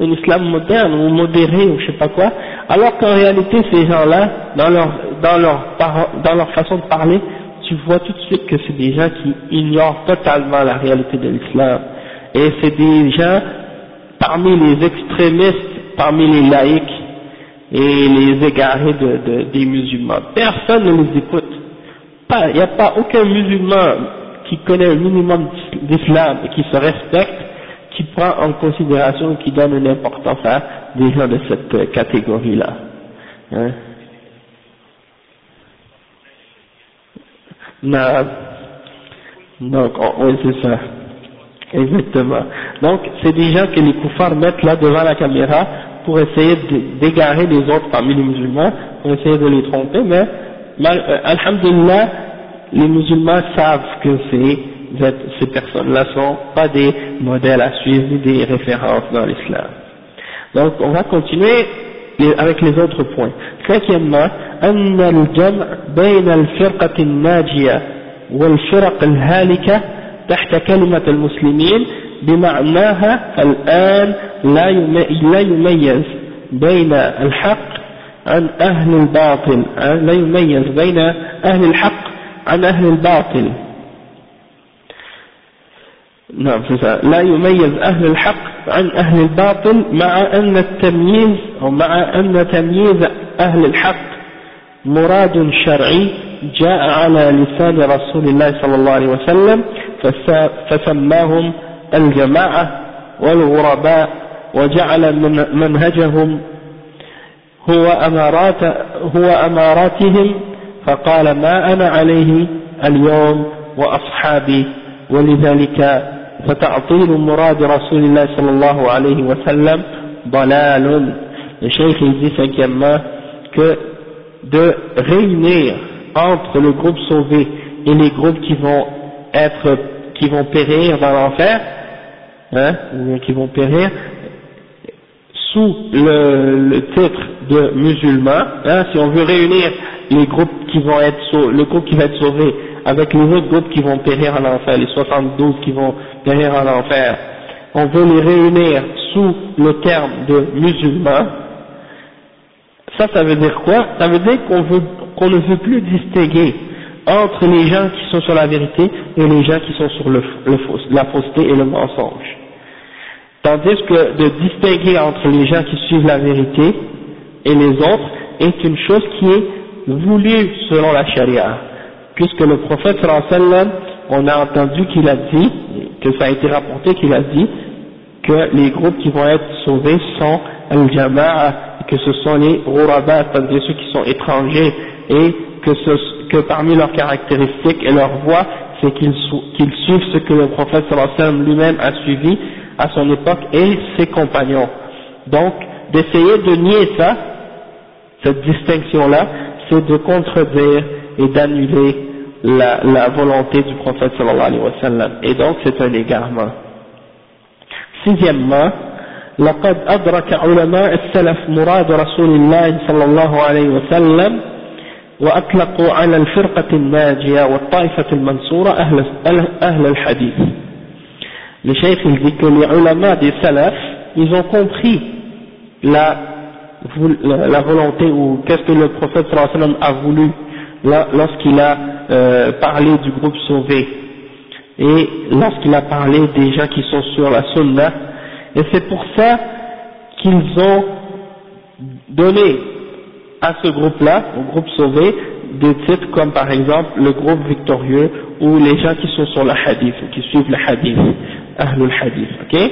un islam moderne ou modéré ou je sais pas quoi. Alors qu'en réalité ces gens-là, dans leur dans leur dans leur façon de parler, tu vois tout de suite que c'est des gens qui ignorent totalement la réalité de l'islam. Et c'est des gens parmi les extrémistes, parmi les laïcs, et les égarés de, de, des musulmans. Personne ne les écoute. Il n'y a pas aucun musulman qui connaît un minimum d'islam et qui se respecte, qui prend en considération, qui donne une importance à des gens de cette catégorie-là. Hein? Non. Donc, oui, c'est ça. Exactement. Donc, c'est des gens que les koufars mettent là devant la caméra pour essayer d'égarer les autres parmi les musulmans, pour essayer de les tromper, mais euh, alhamdulillah, les musulmans savent que ces, ces personnes-là sont pas des modèles à suivre ni des références dans l'islam. Donc on va continuer avec les autres points. Cinquièmement, أن الجمع بين الفرقة الناجية والفرق الهالكة تحت كلمة المسلمين بمعناها الآن لا يميز بين الحق عن أهل الباطل. لا يميز بين أهل الحق عن أهل الباطل. نعم لا يميز أهل الحق عن أهل الباطل مع أن التمييز أو مع أن تمييز أهل الحق مراد شرعي جاء على لسان رسول الله صلى الله عليه وسلم فسماهم الجماعة والغرباء وجعل من منهجهم هو أمارات هو أماراتهم فقال ما أنا عليه اليوم وأصحابي ولذلك فتعطيل مراد رسول الله صلى الله عليه وسلم ضلال. Le cheikh cinquièmement que de réunir entre le groupe sauvé et les groupes qui vont être qui vont périr dans l'enfer hein, ou qui vont périr sous le, titre de musulmans, hein, si on veut réunir les groupes qui vont être le groupe qui va être sauvé avec les autres groupes qui vont périr en enfer, les 72 qui vont périr en enfer, on veut les réunir sous le terme de musulmans, ça, ça veut dire quoi? Ça veut dire qu'on veut, qu'on ne veut plus distinguer entre les gens qui sont sur la vérité et les gens qui sont sur la fausseté et le mensonge. Tandis que de distinguer entre les gens qui suivent la vérité et les autres est une chose qui est voulue selon la charia. Puisque le prophète sallam, on a entendu qu'il a dit, que ça a été rapporté qu'il a dit, que les groupes qui vont être sauvés sont al-jama'a, que ce sont les ghuraba, c'est-à-dire ceux qui sont étrangers, et que, ce, que parmi leurs caractéristiques et leur voie, c'est qu'ils suivent ce que le prophète sallam lui-même a suivi, à son époque et ses compagnons. Donc, d'essayer de nier ça, cette distinction-là, c'est de contredire et d'annuler la, la, volonté du prophète sallallahu alayhi wa sallam. Et donc, c'est un égarement. Sixièmement, لقد أدرك علماء السلف مراد رسول الله صلى الله عليه وسلم وأطلقوا على الفرقة الناجية والطائفة المنصورة أهل, أهل الحديث le cheikh il dit que les ulama des salafs, ils ont compris la, la, volonté ou qu'est-ce que le prophète sallam a voulu lorsqu'il a euh, parlé du groupe sauvé et lorsqu'il a parlé des gens qui sont sur la sunna et c'est pour ça qu'ils ont donné à ce groupe-là, au groupe sauvé, des titres comme par exemple le groupe victorieux ou les gens qui sont sur le hadith ou qui suivent le hadith, ahlul hadith, ok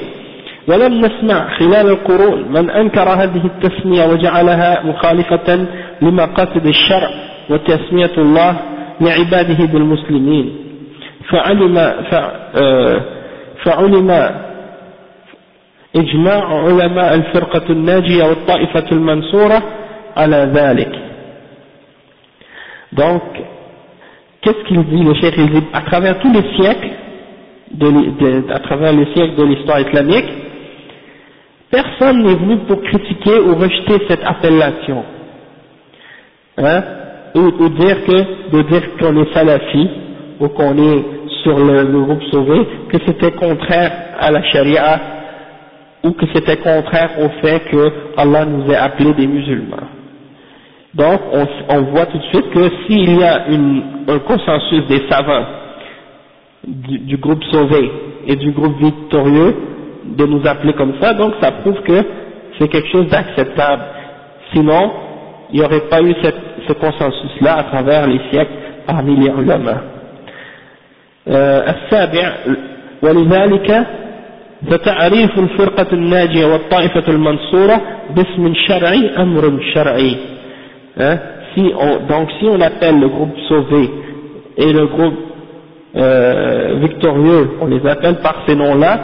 ولم نسمع خلال القرون من أنكر هذه التسمية وجعلها مخالفة لمقاصد الشرع وتسمية الله لعباده بالمسلمين فعلم فعلم إجماع علماء الفرقة الناجية والطائفة المنصورة ala dhalik. Donc, qu'est-ce qu'il dit le chef Il dit, à travers tous les siècles, de, à travers les siècles de l'histoire islamique, personne n'est venu pour critiquer ou rejeter cette appellation. Hein, ou, dire que, de dire qu'on est salafi, ou qu'on est sur le, groupe sauvé, que c'était contraire à la charia, ou que c'était contraire au fait que Allah nous ait appelés des musulmans. Donc on, on voit tout de suite que s'il y a une, un consensus des savants du, du, groupe sauvé et du groupe victorieux de nous appeler comme ça, donc ça prouve que c'est quelque chose d'acceptable. Sinon, il n'y aurait pas eu cette, ce consensus-là à travers les siècles parmi les ulama. السابع ولذلك فتعريف الفرقة الناجية والطائفة المنصورة باسم شرعي أمر شرعي hein? si on, donc si on appelle le groupe sauvé et le groupe euh, victorieux, on les appelle par ces noms-là,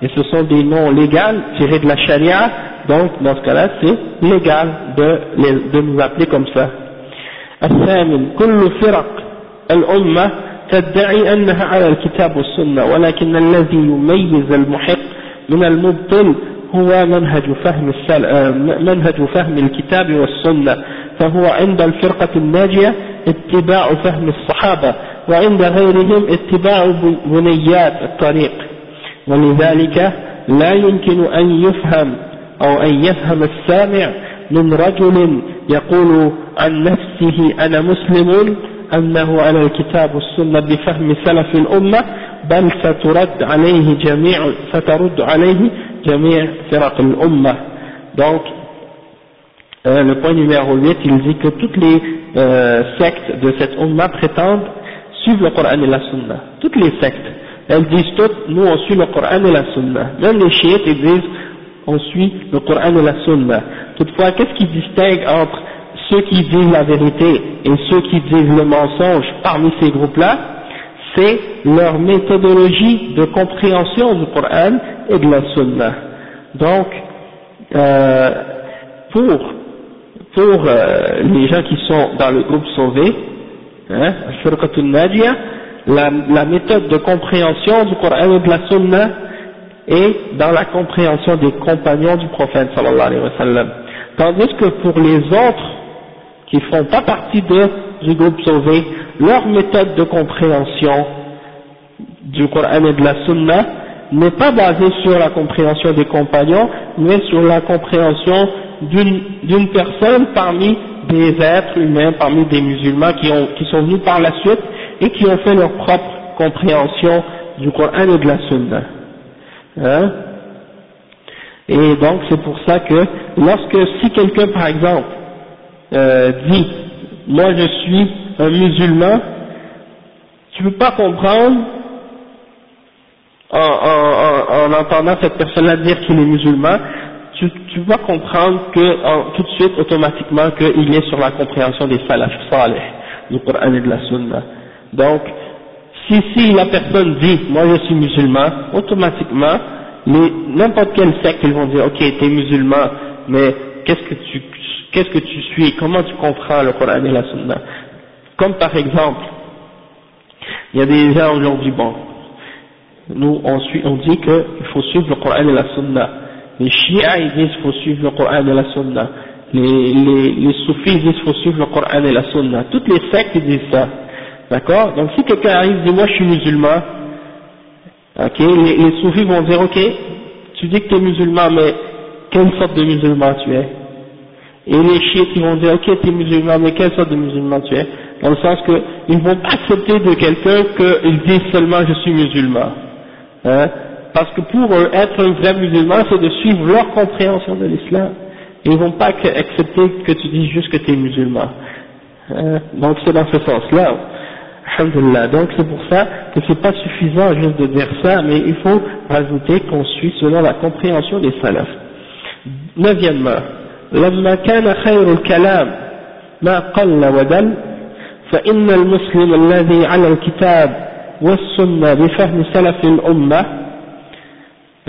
et ce sont des noms légaux tirés de la charia, donc dans ce cas-là c'est légal de, les, de nous appeler comme ça. الثامن كل فرق الأمة تدعي أنها على الكتاب والسنة ولكن الذي يميز المحق من المبطل هو منهج فهم منهج فهم الكتاب والسنة فهو عند الفرقة الناجية اتباع فهم الصحابة وعند غيرهم اتباع بنيات الطريق. ولذلك لا يمكن أن يفهم أو أن يفهم السامع من رجل يقول عن نفسه أنا مسلم أنه على الكتاب والسنة بفهم سلف الأمة بل سترد عليه جميع سترد عليه جميع فرق الأمة donc euh, le point numéro 8 il dit que toutes les euh, sectes de cette Ummah prétendent suivre le Coran et la Sunna toutes les sectes elles disent toutes nous on suit le Coran et la Sunna même les chiites ils disent on suit le Coran et la Sunna toutefois qu'est-ce qui distingue entre ceux qui disent la vérité et ceux qui disent le mensonge parmi ces groupes-là, c'est leur méthodologie de compréhension du Coran et de la Sunna. Donc, euh, pour, pour euh, les gens qui sont dans le groupe sauvé, hein, la, la méthode de compréhension du Coran et de la Sunna est dans la compréhension des compagnons du prophète sallallahu alayhi wa sallam. Tandis que pour les autres qui ne font pas partie de, du groupe sauvé, leur méthode de compréhension du Coran et de la Sunna n'est pas basée sur la compréhension des compagnons, mais sur la compréhension d'une personne parmi des êtres humains, parmi des musulmans qui, ont, qui sont venus par la suite et qui ont fait leur propre compréhension du Coran et de la Sunna. Hein? Et donc c'est pour ça que lorsque si quelqu'un par exemple euh, dit moi je suis un musulman, tu peux pas comprendre en, en, en, entendant cette personne-là dire qu'il est musulman, tu, tu vas comprendre que en, tout de suite automatiquement qu'il est sur la compréhension des salaf salih, du Coran et de la Sunna. Donc, si, si la personne dit moi je suis musulman, automatiquement, n'importe quel secte ils vont dire ok tu es musulman, mais qu'est-ce que tu qu'est-ce que tu suis, comment tu comprends le Coran et la Sunna? Comme par exemple, il y a des gens aujourd'hui, bon, nous on, suit, on dit qu'il faut suivre le Coran et la Sunna. Les chiites ils disent qu'il faut suivre le Coran et la Sunna. Les, les, les soufis disent qu'il faut suivre le Coran et la Sunna. Toutes les sectes disent ça. D'accord? Donc si quelqu'un arrive et dit moi je suis musulman, ok, les soufis vont dire ok, tu dis que tu es musulman, mais quelle sorte de musulman tu es? Et les chiites, ils vont dire, ok, tu es musulman, mais quelle sorte de musulman tu es? Dans le sens qu'ils ne vont pas accepter de quelqu'un qu'ils disent seulement je suis musulman. Hein? Parce que pour être un vrai musulman, c'est de suivre leur compréhension de l'islam. ils vont pas accepter que tu dises juste que tu es musulman. Hein? donc c'est dans ce sens-là. Donc c'est pour ça que c'est pas suffisant juste de dire ça, mais il faut rajouter qu'on suit selon la compréhension des salafs. Neuvièmement, لما كان خير الكلام ما قل ودل فإن المسلم الذي على الكتاب والسنة بفهم سلف الأمة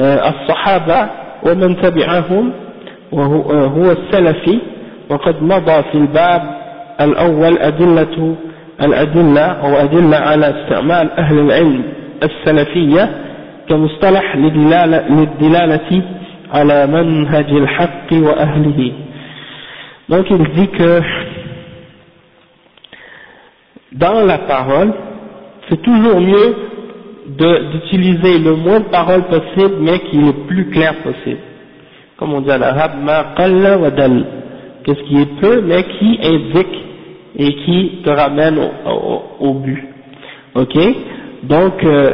الصحابة ومن تبعهم وهو السلفي وقد مضى في الباب الأول أدلة الأدلة أو أدلة على استعمال أهل العلم السلفية كمصطلح للدلالة على منهج الحق وأهله donc il dit que dans la parole c'est toujours mieux d'utiliser le moins de paroles possible mais qui est le plus clair possible comme on dit à l'arabe ma qalla wa dal qu'est-ce qui est peu mais qui indique et qui te ramène au, but. Ok Donc, euh,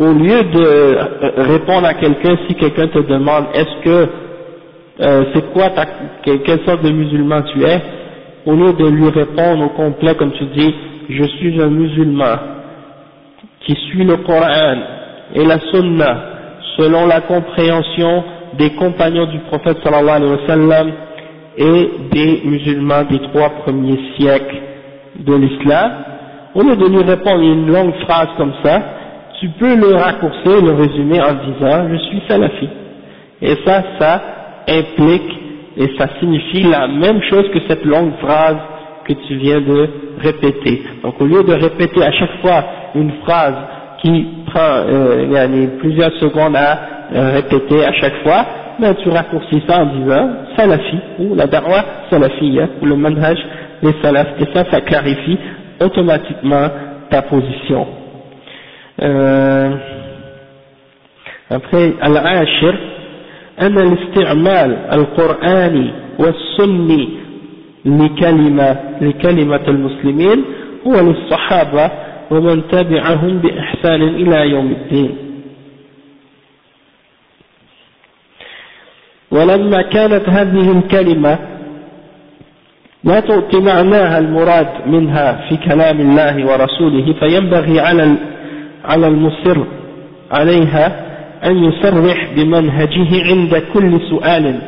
au lieu de euh, répondre à quelqu'un, si quelqu'un te demande est-ce que euh, c'est quoi ta, quelle sorte de musulman tu es, au lieu de lui répondre au complet comme tu dis, je suis un musulman qui suit le Coran et la Sunna selon la compréhension des compagnons du prophète sallallahu alayhi wa sallam et des musulmans des trois premiers siècles de l'islam, au lieu de lui répondre une longue phrase comme ça, tu peux le raccourcir, le résumer en disant je suis salafi. Et ça, ça implique et ça signifie la même chose que cette longue phrase que tu viens de répéter. Donc au lieu de répéter à chaque fois une phrase qui prend euh, plusieurs secondes à euh, répéter à chaque fois, ben tu raccourcis ça en disant salafi ou la da'wa salafiyya ou le manhaj des salaf et ça ça clarifie automatiquement ta position euh, après al-ashir أن الاستعمال القرآني والسني لكلمة, لكلمة المسلمين هو للصحابة ومن تبعهم بإحسان إلى يوم الدين. ولما كانت هذه الكلمة لا تعطي معناها المراد منها في كلام الله ورسوله فينبغي على على المصر عليها أن يصرح بمنهجه عند كل سؤال.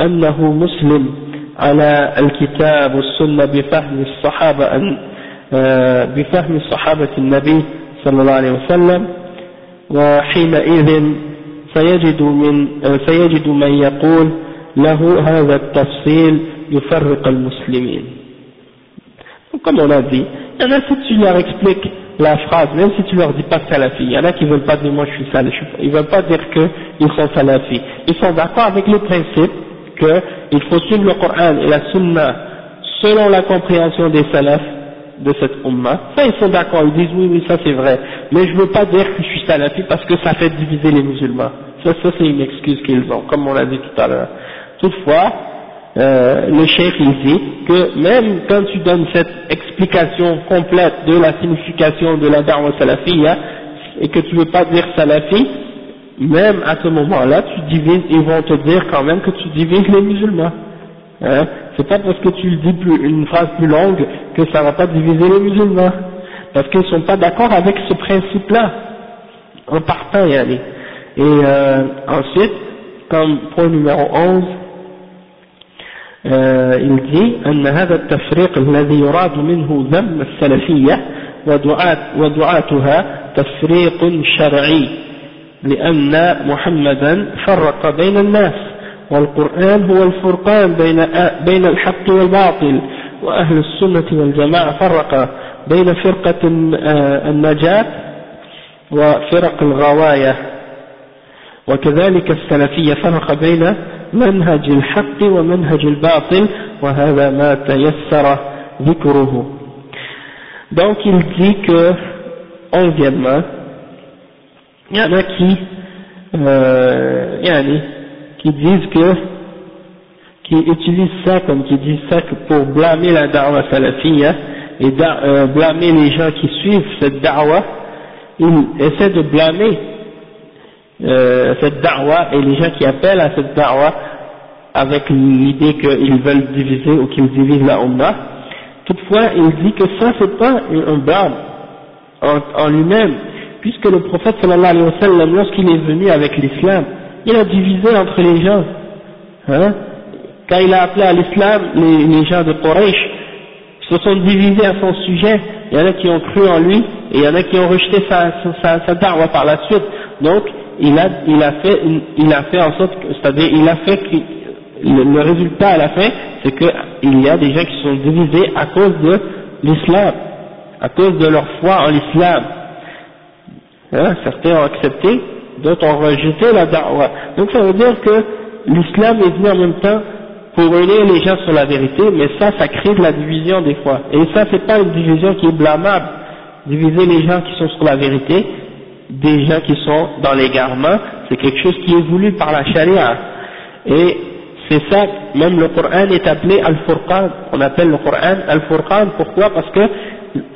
أنه مسلم على الكتاب والسنة بفهم الصحابة آه، بفهم صحابة النبي صلى الله عليه وسلم. وحينئذ سيجد من سيجد من يقول له هذا التفصيل يفرق المسلمين. Comme on a dit, il y en a tu leur expliques la phrase, même si tu leur dis pas salafi, il y en a qui veulent pas dire moi je suis salafi, ils veulent pas dire qu'ils sont salafis, ils sont d'accord avec le principe qu'il faut suivre le Coran et la Sunna selon la compréhension des salafs de cette umma, ça ils sont d'accord, ils disent oui oui ça c'est vrai, mais je veux pas dire que je suis salafi parce que ça fait diviser les musulmans. Ça, ça c'est une excuse qu'ils ont, comme on l'a dit tout à l'heure. Toutefois, euh, le cheikh dit que même quand tu donnes cette explication complète de la signification de la da'wa salafiyya et que tu veux pas dire salafi, même à ce moment-là, tu divises, ils vont te dire quand même que tu divises les musulmans. Hein? C'est pas parce que tu le dis une phrase plus longue que ça va pas diviser les musulmans. Parce qu'ils sont pas d'accord avec ce principe-là. En partant, y aller. Et euh, ensuite, comme point numéro 11, euh, il dit أن هذا التفريق الذي يراد منه ذم السلفية ودعاتها تفريق شرعي لأن محمدا فرق بين الناس والقرآن هو الفرقان بين بين الحق والباطل وأهل السنة والجماعة فرق بين فرقة النجاة وفرق الغواية. وكذلك السلفية فرق بين منهج الحق ومنهج الباطل وهذا ما تيسر ذكره donc il dit que onzièmement il y en a qui euh, yani, qui disent que qui utilisent ça comme qui disent ça que pour blâmer la da'wa salafiyya et euh, blâmer les gens qui suivent cette da'wa ils essaient de blâmer euh, cette da'wa et les gens qui appellent à cette da'wa avec l'idée qu'ils veulent diviser ou qu'ils divisent la Ummah. Toutefois, il dit que ça, c'est pas un blâme en, lui-même, puisque le prophète sallallahu alayhi wa sallam, lorsqu'il est venu avec l'islam, il a divisé entre les gens. Hein Quand il a appelé à l'islam les, gens de Quraysh, se sont divisés à son sujet. Il y en a qui ont cru en lui et il y en a qui ont rejeté sa, sa, par la suite. Donc, il a, il a fait, il a fait en sorte, c'est-à-dire, il a fait que, le, résultat à la fin, c'est qu'il y a des gens qui sont divisés à cause de l'islam, à cause de leur foi en l'islam. Hein, certains ont accepté, d'autres ont rejeté la darwa. Donc ça veut dire que l'islam est venu en même temps pour unir les gens sur la vérité, mais ça, ça crée de la division des fois. Et ça, c'est pas une division qui est blâmable. Diviser les gens qui sont sur la vérité, des gens qui sont dans l'égarement, c'est quelque chose qui est voulu par la charia. Et c'est ça, même le Coran est appelé Al-Furqan. On appelle le Coran Al-Furqan. Pourquoi? Parce que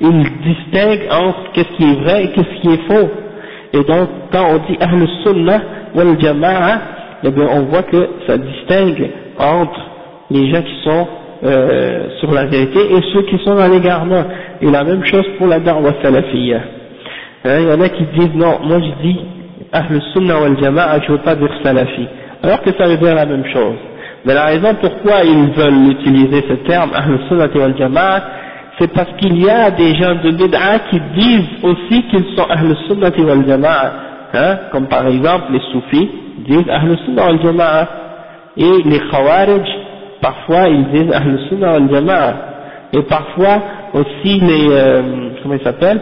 il distingue entre qu'est-ce qui est vrai et qu'est-ce qui est faux. Et donc, quand on dit Ahl Sunnah wal Jama'a, eh bien, on voit que ça distingue entre les gens qui sont euh, sur la vérité et ceux qui sont dans l'égarement. Et la même chose pour la da'wa salafiyya. Hein, il y en a qui disent non, moi je dis Ahl Sunnah wal Jama'a, je ne veux pas dire salafi. Alors que ça veut dire la même chose. Mais la raison pourquoi ils veulent utiliser ce terme Ahl Sunnah wal Jama'a, c'est parce qu'il y a des gens de bid'a qui disent aussi qu'ils sont Ahl Sunnah wal Jama'a. Hein, comme par exemple les soufis disent Ahl Sunnah wal Jama'a. Et les Khawarij, parfois ils disent Ahl Sunnah wal Jama'a. Et parfois aussi les, euh, comment ils s'appellent?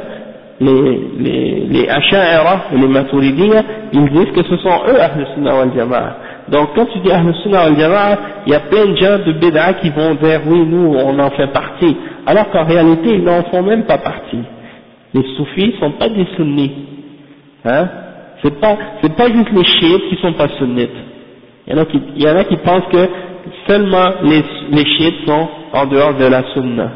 Les, les, les et les Maturidiyya, ils disent que ce sont eux Ahl Sunnah wal Jama'a. Donc quand tu dis Ahl Sunnah wal Jama'a, il y a plein de gens de Bid'a qui vont dire oui, nous on en fait partie. Alors qu'en réalité, ils n'en font même pas partie. Les soufis sont pas des sunnis. Hein? C'est pas, pas juste les chiites qui sont pas sunnites. Il y en a qui, il y en a qui pensent que seulement les, les chiites sont en dehors de la sunna.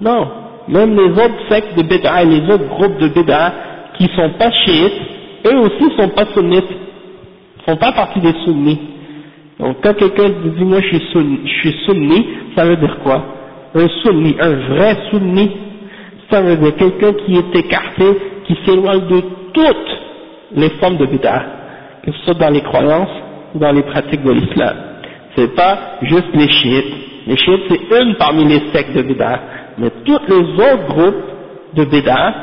Non. Même les autres sectes de bid'a et les autres groupes de bid'a qui sont pas chiites, eux aussi sont pas sunnites. Font pas partie des sunnis. Donc quand quelqu'un dit moi je suis sunni, je suis sunni, ça veut dire quoi? Un sunni, un vrai sunni, ça veut dire quelqu'un qui est écarté, qui s'éloigne de toutes les formes de bid'a, que ce soit dans les croyances ou dans les pratiques de l'islam. C'est pas juste les chiites. Les chiites c'est une parmi les sectes de bid'a, mais tous les autres groupes de bid'a,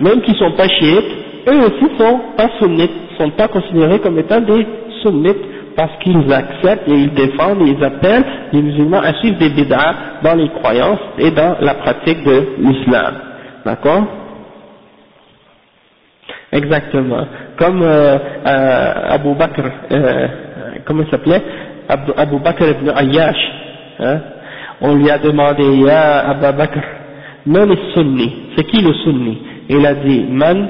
même qui sont pas chiites, eux aussi sont pas sunnites, sont pas considérés comme étant des sunnites parce qu'ils acceptent et ils défendent et ils appellent les musulmans à suivre des bid'ah dans les croyances et dans la pratique de l'islam. D'accord? Exactement. Comme euh, euh, Abu Bakr, euh, comment il s'appelait? Abu Bakr ibn Ayyash. Hein? on lui a demandé Ya Abba Bakr, man sunni C'est qui le sunni? Il a dit Man,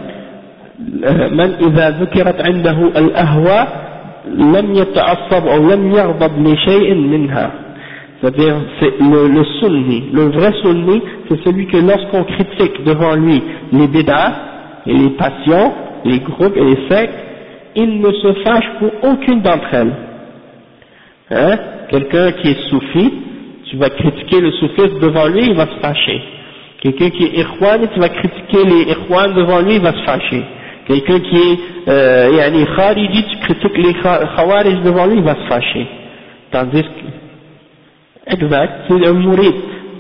euh, man idha zukirat indahu al-ahwa, lam yata'assab ou lam yaghdab li shay'in minha. C'est-à-dire, c'est le, le sunni, le vrai sunni, c'est celui que lorsqu'on critique devant lui les bédas et les passions, les groupes et les sectes, il ne se fâche pour aucune d'entre elles. Hein? Quelqu'un qui est soufi, tu vas critiquer le soufisme devant lui, il va se fâcher. Quelqu'un qui est ikhwan, tu vas critiquer les ikhwan devant lui, il va se fâcher. Quelqu'un qui est euh, yani khariji, tu critiques les khawarij devant lui, il va se fâcher. Tandis que, exact, c'est un mourid,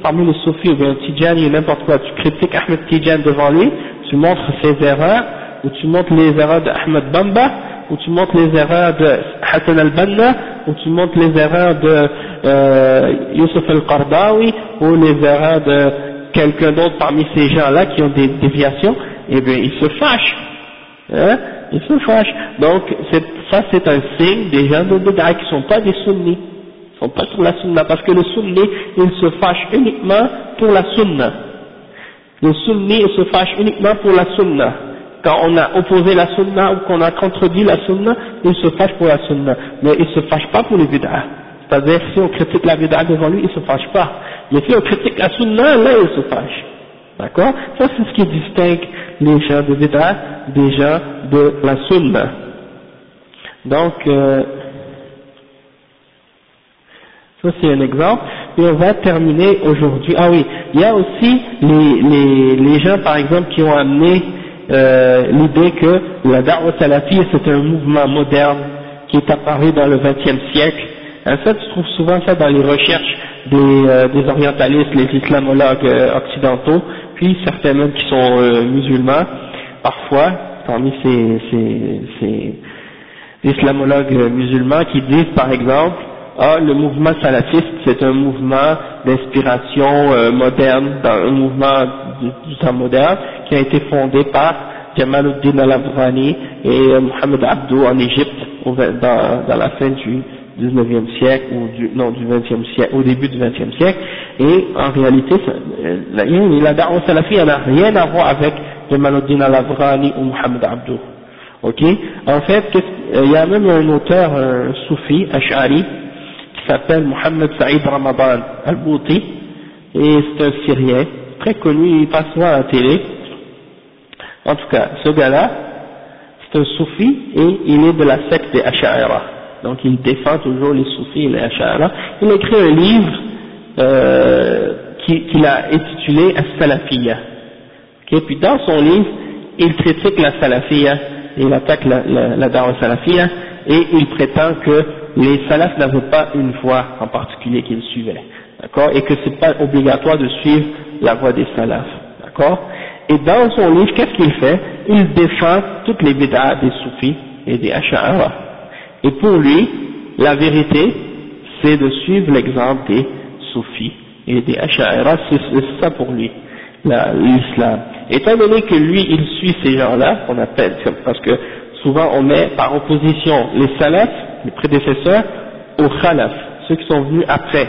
parmi les soufis ou bien Tijani ou n'importe quoi, tu critiques Ahmed Tijan devant lui, tu montres ses erreurs, ou tu montres les erreurs d'Ahmed Bamba, ou tu montres les erreurs de Hassan al-Banna, ou tu montres les erreurs de euh, Youssef al-Qardawi, ou les erreurs de quelqu'un d'autre parmi ces gens-là qui ont des déviations, eh bien, ils se fâchent. Hein? Ils se fâchent. Donc, ça c'est un signe des gens de Bid'a qui ne sont pas des sunnis. Ils ne sont pas sur la sunna, parce que le sunni, il se fâche uniquement pour la sunna. Le sunni, il se fâche uniquement pour la sunna. Quand on a opposé la sunna ou qu'on a contredit la sunna, il se fâche pour la sunna. Mais il se fâche pas pour les bid'a. C'est-à-dire, si on critique la bid'a devant lui, il se fâche pas. Mais si on critique la sunna, là, il se fâche. D'accord? Ça, c'est ce qui distingue les gens de bid'a des gens de la sunna. Donc, euh, Ça c'est un exemple. Et on va terminer aujourd'hui. Ah oui, il y a aussi les gens par exemple qui ont amené euh, l'idée que la da'wah salafie c'est un mouvement moderne qui est apparu dans le XXe siècle. En fait, tu trouves souvent ça dans les recherches des, euh, des orientalistes, les islamologues euh, occidentaux, puis certains même qui sont euh, musulmans, parfois, parmi ces, ces, ces islamologues musulmans qui disent par exemple ah, le mouvement salafiste, c'est un mouvement d'inspiration euh, moderne, un mouvement du, temps moderne, qui a été fondé par Jamaluddin al-Afghani et euh, Mohamed Abdou en Égypte dans, dans, la fin du 19e siècle ou du, non du 20e siècle, au début du 20e siècle. Et en réalité, euh, la, la da'wah salafi n'a rien à voir avec Jamaluddin al-Afghani ou Mohamed Abdou. Ok? En fait, il y a même un auteur un soufi, Ash'ari, s'appelle Mohamed Saïd Ramadan al-Bouti, et c'est un Syrien, très connu, il passe souvent à la télé. En tout cas, ce gars-là, c'est un soufi et il est de la secte des Ash'ara. Donc il défend toujours les soufis et les Ash'ara. Il écrit un livre euh, qu'il a intitulé As-Salafiyya. Okay, puis dans son livre, il critique la Salafiyya, il attaque la, la, la Salafiyya, et il prétend que les salafs n'avaient pas une voie en particulier qu'ils suivaient, d'accord, et que c'est pas obligatoire de suivre la voie des salafs, d'accord. Et dans son livre, qu'est-ce qu'il fait? Il défend toutes les bid'ah des soufis et des ash'ara. Et pour lui, la vérité, c'est de suivre l'exemple des soufis et des ash'ara, c'est ça pour lui, l'islam. Étant donné que lui, il suit ces gens-là, on appelle, parce que souvent on met par opposition les salafs les prédécesseurs, aux khalaf, ceux qui sont venus après.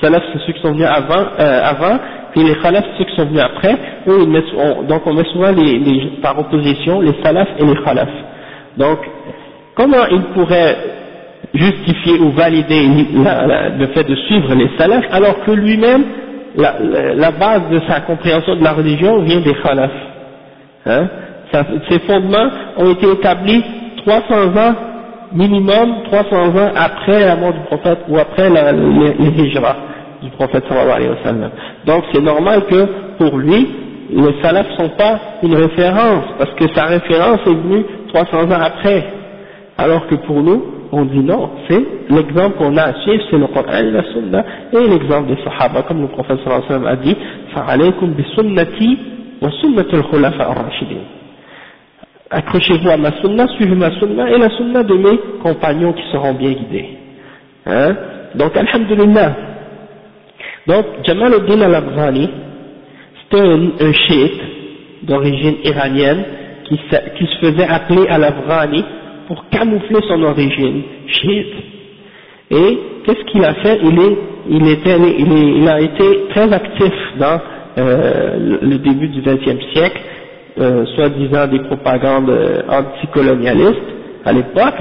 Salaf, c'est ceux qui sont venus avant, euh, avant puis les khalaf, ceux qui sont venus après. Eux, ils mettent, donc on met souvent les, les, par opposition les salaf et les khalaf. Donc, comment ils pourraient justifier ou valider le fait de suivre les salaf alors que lui-même, la, la, base de sa compréhension de la religion vient des khalaf hein? Ces fondements ont été établis 300 ans minimum 320 après la mort du prophète ou après la, les, les hijra du prophète sallallahu alayhi wa sallam. Donc c'est normal que pour lui, les salafs sont pas une référence, parce que sa référence est venue 300 ans après. Alors que pour nous, on dit non, c'est l'exemple qu'on a à suivre, c'est le Coran et la Sunna, et l'exemple des Sahaba, comme le prophète sallallahu alayhi wa sallam a dit, « Fa'alaykum bi sunnati wa sunnatul » accrochez-vous à ma sunna, suivez ma sunna et la sunna de mes compagnons qui seront bien guidés. Hein? Donc, alhamdulillah. Donc, Jamal al-Din al-Afghani, c'était un, un chiite d'origine iranienne qui, se faisait appeler al-Afghani pour camoufler son origine chiite. Et qu'est-ce qu'il a fait? Il, est, il, était, il, a été très actif dans euh, le début du XXe siècle euh, soi-disant des propagandes euh, anticolonialistes à l'époque,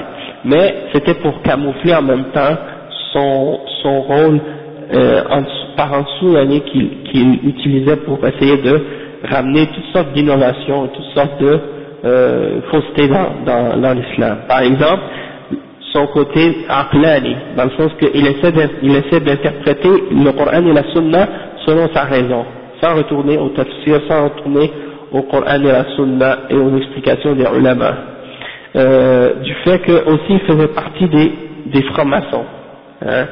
mais c'était pour camoufler en même temps son, son rôle euh, par en dessous qu'il utilisait pour essayer de ramener toutes sortes d'innovations, toutes sortes de euh, faussetés dans l'islam. Par exemple, son côté aqlani, dans le sens qu'il essaie d'interpréter le Coran et la Sunna selon sa raison, sans retourner au tafsir, sans retourner au Coran et à la Sunna et aux explications des ulama. Euh, du fait que aussi il faisait partie des, des francs-maçons. Hein.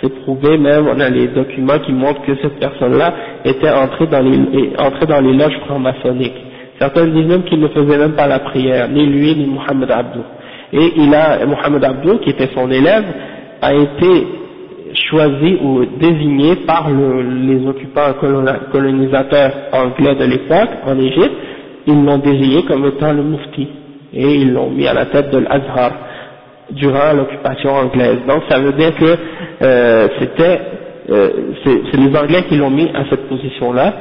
C'est prouvé même, on a les documents qui montrent que cette personne-là était entrée dans les, entrée dans les loges franc-maçonniques. Certains disent même qu'il ne faisait même pas la prière, ni lui ni Mohamed Abdou. Et il a, Mohamed Abdou, qui était son élève, a été choisi ou désigné par le, les occupants colonisateurs anglais de l'époque en Égypte, ils l'ont désigné comme étant le mufti et ils l'ont mis à la tête de l'Azhar durant l'occupation anglaise. Donc ça veut dire que euh, c'était euh, c'est les Anglais qui l'ont mis à cette position-là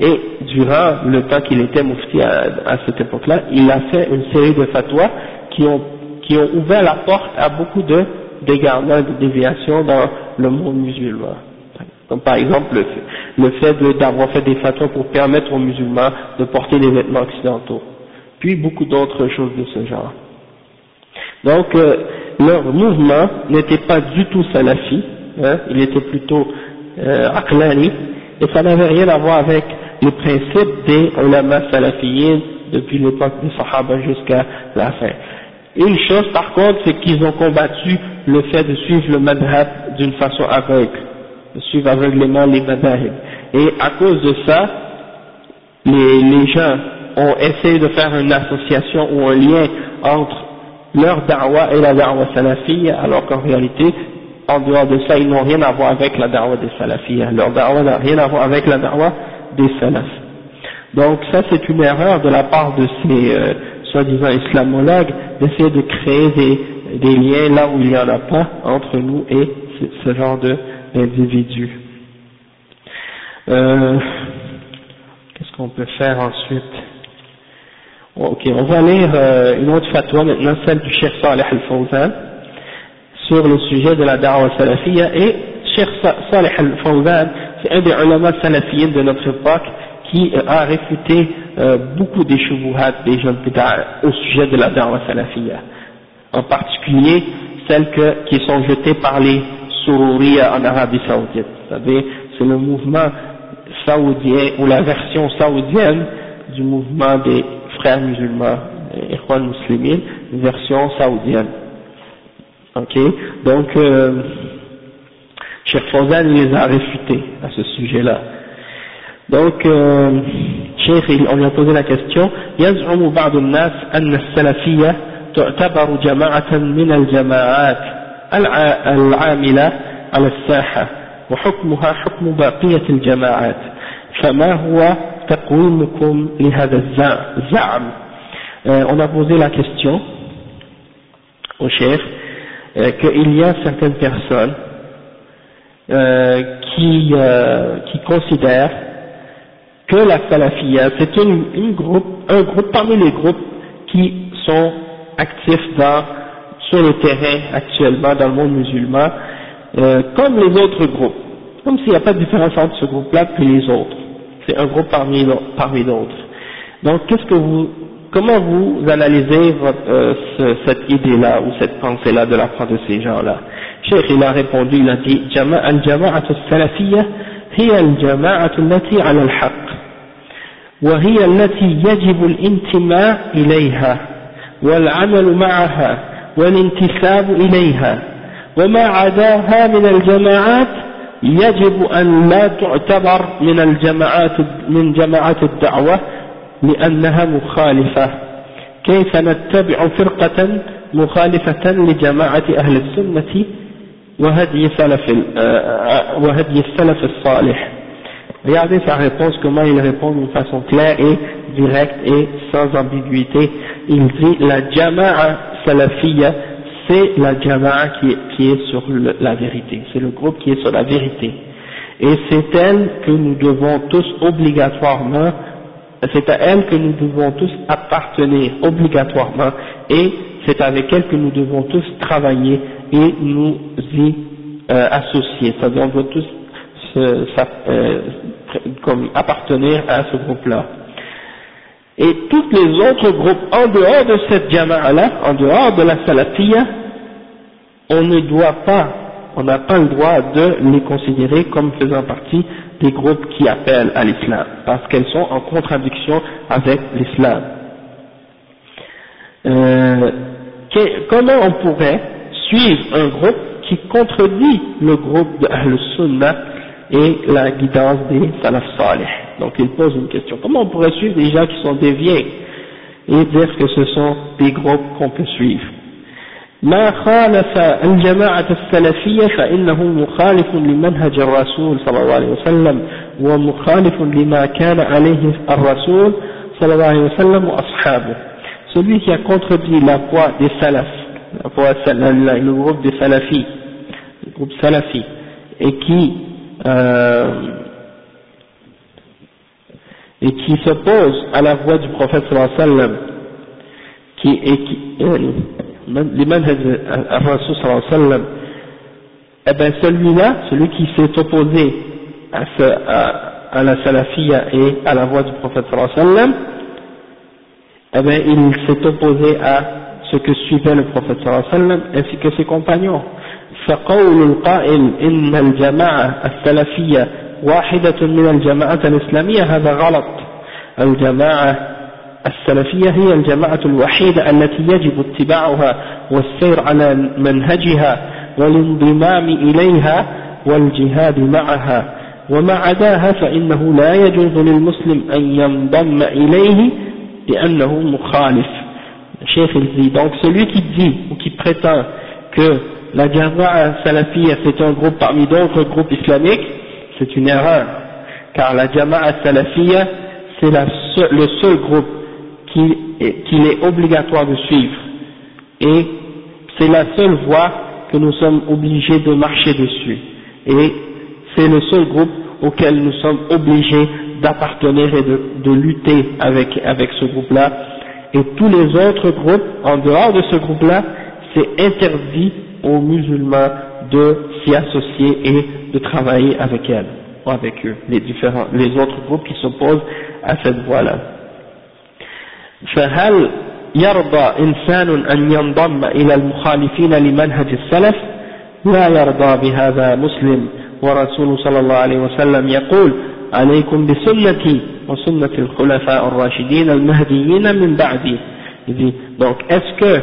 et durant le temps qu'il était mufti à, à cette époque-là, il a fait une série de fatwas qui ont qui ont ouvert la porte à beaucoup de d'égarements, de déviations dans le monde musulman. Comme par exemple le, fait d'avoir fait des fatwas pour permettre aux musulmans de porter des vêtements occidentaux. Puis beaucoup d'autres choses de ce genre. Donc euh, leur mouvement n'était pas du tout salafi, hein, il était plutôt euh, aqlani, et ça n'avait rien à voir avec les principes des ulama salafiyin depuis l'époque des sahaba jusqu'à la fin. Une chose par contre, c'est qu'ils ont combattu le fait de suivre le madhab d'une façon aveugle, de suivre aveuglément les madhab. Et à cause de ça, les, gens ont essayé de faire une association ou un lien entre leur da'wah et la da'wah salafiyya, alors qu'en réalité, en dehors de ça, ils n'ont rien à voir avec la da'wah des salafiyya. Leur da'wah n'a rien à voir avec la da'wah des salafs. Donc ça, c'est une erreur de la part de ces euh, soi-disant islamologues d'essayer de créer des, liens là où il n'y en a pas entre nous et ce, genre d'individus. Euh, Qu'est-ce qu'on peut faire ensuite? Ok, on va lire euh, une autre fatwa maintenant, celle du Cheikh Saleh al-Fawzan, sur le sujet de la da'wa salafiyya, et Cheikh Saleh al-Fawzan, c'est un des ulama salafiyyin de notre époque, qui a réfuté euh, beaucoup des shubuhat des jeunes au sujet de la da'wa salafiyya, en particulier celles qui sont jetées par les Sururiya en Arabie Saoudite. Vous savez, c'est le mouvement saoudien, ou la version saoudienne du mouvement des frères musulmans, Ikhwan Muslimin, version saoudienne. Ok, donc euh, Cheikh les a réfutés à ce sujet-là. Donc, euh, Cheikh, on lui a posé la question, يزعم بعض الناس أن السلفية تعتبر جماعة من الجماعات العاملة على الساحة وحكمها حكم بقية الجماعات فما هو تقويمكم لهذا الزعم euh, on a posé la question au chef euh, qu'il y a certaines personnes euh, qui, euh, qui considèrent que la salafia, c'est une, une groupe, un groupe parmi les groupes qui sont actifs dans, sur le terrain actuellement dans le monde musulman, euh, comme les autres groupes, comme s'il n'y a pas de différence entre ce groupe-là et les autres. C'est un groupe parmi, parmi d'autres. Donc, qu'est-ce que vous, comment vous analysez euh, cette idée-là ou cette pensée-là de la part de ces gens-là? Cheikh, il a répondu, il a dit, al-jama'atu salafiyya hiya al-jama'atu allati al-haqq. وهي التي يجب الانتماء إليها والعمل معها والانتساب إليها. وما عداها من الجماعات يجب أن لا تعتبر من الجماعات من جماعات الدعوة لأنها مخالفة. كيف نتبع فرقة مخالفة لجماعة أهل السنة وهدي سلف وهدي السلف الصالح؟ Regardez sa réponse, comment il répond d'une façon claire et directe et sans ambiguïté. Il dit la jama'a salafiyya c'est la jama'a qui, est sur la vérité, c'est le groupe qui est sur la vérité. Et c'est elle que nous devons tous obligatoirement, c'est à elle que nous devons tous appartenir obligatoirement, et c'est avec elle que nous devons tous travailler et nous y euh, associer. C'est-à-dire tous euh, comme appartenir à ce groupe-là. Et tous les autres groupes en dehors de cette jama'a-là, en dehors de la salafiyya, on ne doit pas, on n'a pas le droit de les considérer comme faisant partie des groupes qui appellent à l'islam, parce qu'elles sont en contradiction avec l'islam. Euh, comment on pourrait suivre un groupe qui contredit le groupe de Ahl-Sunnah et la guidance des Salaf Salih Donc il pose une question. Comment on pourrait suivre des gens qui sont déviés et dire que ce sont des groupes qu'on peut suivre ما خالف الجماعة السلفية فإنه مخالف لمنهج الرسول صلى الله عليه وسلم ومخالف لما كان عليه الرسول صلى الله عليه وسلم وأصحابه celui qui a contredit la voie des salafs la voie, le groupe des salafis le groupe salafi et qui euh, et qui s'oppose à la voie du prophète sallam qui, et qui euh, al-Rasul sallallahu alayhi wa sallam, eh bien celui-là, celui qui s'est opposé à, ce, à, la salafia et à la voix du prophète sallam, eh bien il s'est opposé à ce que suivait le prophète sallam ainsi que ses compagnons. فقول القائل إن الجماعة السلفية واحدة من الجماعة الإسلامية هذا غلط. الجماعة السلفية هي الجماعة الوحيدة التي يجب اتباعها والسير على منهجها والانضمام إليها والجهاد معها. وما عداها فإنه لا يجوز للمسلم أن ينضم إليه لأنه مخالف. Cheikh il donc celui qui dit ou qui prétend que la Jama'a Salafiyya c'est un groupe parmi d'autres groupes islamiques, c'est une erreur, car la Jama'a Salafiyya c'est le seul groupe qu'il est obligatoire de suivre, et c'est la seule voie que nous sommes obligés de marcher dessus, et c'est le seul groupe auquel nous sommes obligés d'appartenir et de, de lutter avec, avec ce groupe-là, et tous les autres groupes, en dehors de ce groupe-là, c'est interdit aux musulmans de s'y associer et de travailler avec elles, ou avec eux, les différents, les autres groupes qui s'opposent à cette voie-là. فهل يرضى إنسان أن ينضم إلى المخالفين لمنهج السلف لا يرضى بهذا مسلم ورسول صلى الله عليه وسلم يقول عليكم بسنتي وسنة الخلفاء الراشدين المهديين من بعدي donc est-ce que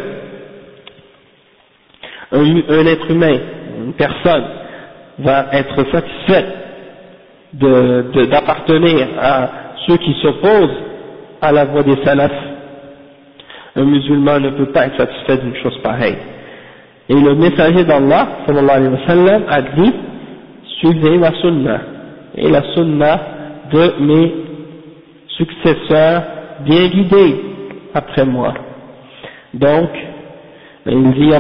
un, être humain, une personne, va être satisfaite d'appartenir à ceux qui s'opposent à la voie des salafs, un musulman ne peut pas être satisfait d'une chose pareille. Et le messager d'Allah, sallallahu alayhi wa sallam, a dit, suivez ma sunna, et la sunna de mes successeurs bien guidés après moi. Donc, il dit,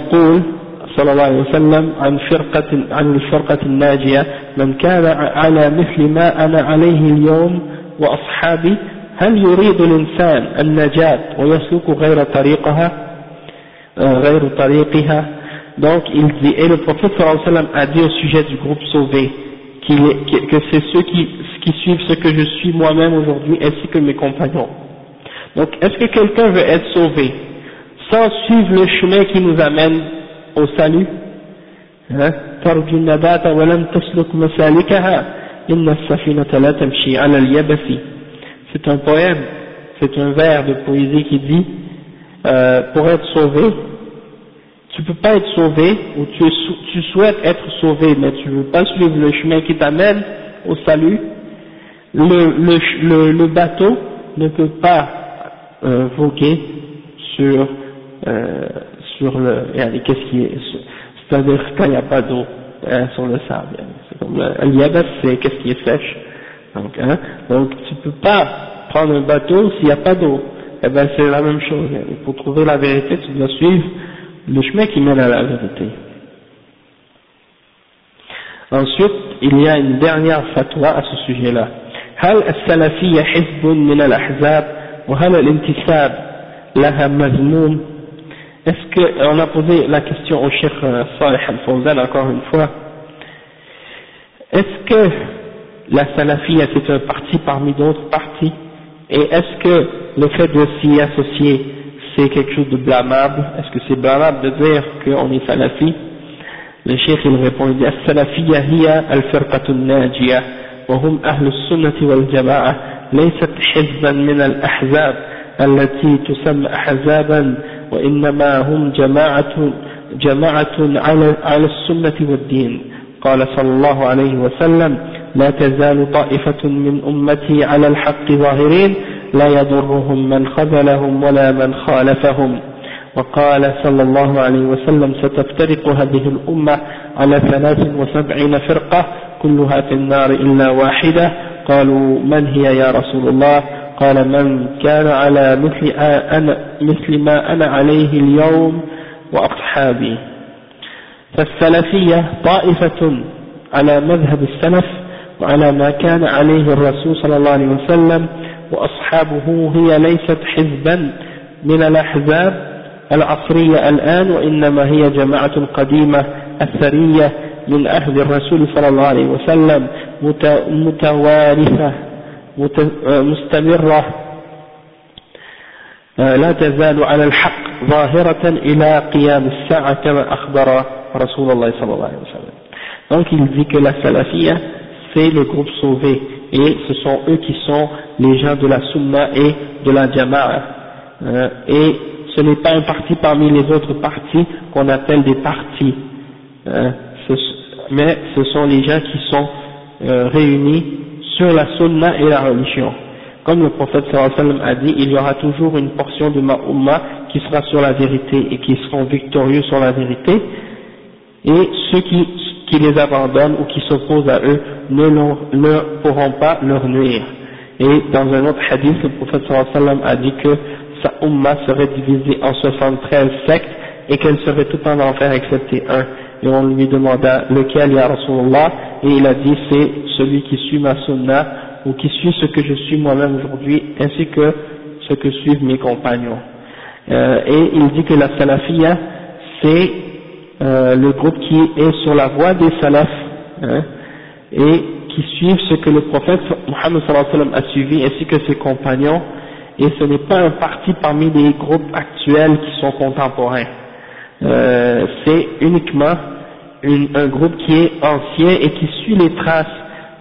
صلى الله عليه وسلم عن فرقة عن الفرقة الناجية من كان على مثل ما أنا عليه اليوم وأصحابي هل يريد الإنسان النجاة ويسلك غير طريقها غير طريقها donc il dit et le prophète sallallahu alayhi wa sallam a dit au sujet du groupe sauvé que c'est ceux qui, qui suivent ce que je suis moi-même aujourd'hui ainsi que mes compagnons. Donc est-ce que quelqu'un veut être sauvé sans suivre le chemin qui nous amène au salut. Hein? c'est un poème, c'est un vers de poésie qui dit euh, pour être sauvé, tu peux pas être sauvé, ou tu, souhaites être sauvé, mais tu veux pas suivre le chemin qui t'amène au salut, le, le, le, bateau ne peut pas euh, voguer sur, euh, sur le, qu'est-ce qui est, c'est-à-dire quand il n'y a pas d'eau hein, sur le sable, c'est comme le, c'est qu'est-ce qui est sèche, donc, hein, donc tu peux pas prendre un bateau s'il n'y a pas d'eau, eh ben c'est la même chose, pour trouver la vérité tu dois suivre le chemin qui mène à la vérité. Ensuite, il y a une dernière fatwa à ce sujet-là. هل السلفية حزب من الأحزاب وهل الانتساب لها مذموم Est-ce que, on a posé la question au Cheikh euh, Salih Al-Fawzan encore une fois, est-ce que la salafia c'est un parti parmi d'autres partis et est-ce que le fait de s'y associer c'est quelque chose de blâmable Est-ce que c'est blâmable de dire qu'on est salafi Le cheikh il répond, il dit السلفية هي الفرقة الناجية وهم أهل السنة والجماعة ليست حزبا من الأحزاب التي تسمى أحزابا وإنما هم جماعة جماعة على على السنة والدين. قال صلى الله عليه وسلم لا تزال طائفة من أمتي على الحق ظاهرين لا يضرهم من خذلهم ولا من خالفهم. وقال صلى الله عليه وسلم ستفترق هذه الأمة على ثلاث وسبعين فرقة كلها في النار إلا واحدة. قالوا من هي يا رسول الله؟ قال من كان على مثل, أنا مثل ما أنا عليه اليوم وأصحابي. فالسلفية طائفة على مذهب السلف وعلى ما كان عليه الرسول صلى الله عليه وسلم وأصحابه هي ليست حزبا من الأحزاب العصرية الآن وإنما هي جماعة قديمة أثرية من أهل الرسول صلى الله عليه وسلم متوارثة. مستمرة لا تزال على الحق ظاهرة إلى قيام الساعة كما أخبر Rasulallah sallallahu alayhi wa sallam. Donc il dit que la salafia, c'est le groupe sauvé, et ce sont eux qui sont les gens de la sunna et de la jama'a. Euh, et ce n'est pas un parti parmi les autres partis qu'on appelle des partis, euh, mais ce sont les gens qui sont euh, réunis sur la sunna et la religion. Comme le prophète sallam a dit, il y aura toujours une portion de ma umma qui sera sur la vérité et qui seront victorieux sur la vérité, et ceux qui, les abandonnent ou qui s'opposent à eux ne, pourront pas leur nuire. Et dans un autre hadith, le prophète sallam a dit que sa umma serait divisée en 73 sectes et qu'elle serait tout en enfer excepté un. Et on lui demanda lequel ya Rasulullah? Et il a dit c'est celui qui suit ma sunna ou qui suit ce que je suis moi-même aujourd'hui ainsi que ce que suivent mes compagnons. Euh, et il dit que la salafia c'est euh, le groupe qui est sur la voie des salafs hein, et qui suivent ce que le prophète Mohammed a suivi ainsi que ses compagnons et ce n'est pas un parti parmi les groupes actuels qui sont contemporains. Euh, c'est uniquement un groupe qui est ancien et qui suit les traces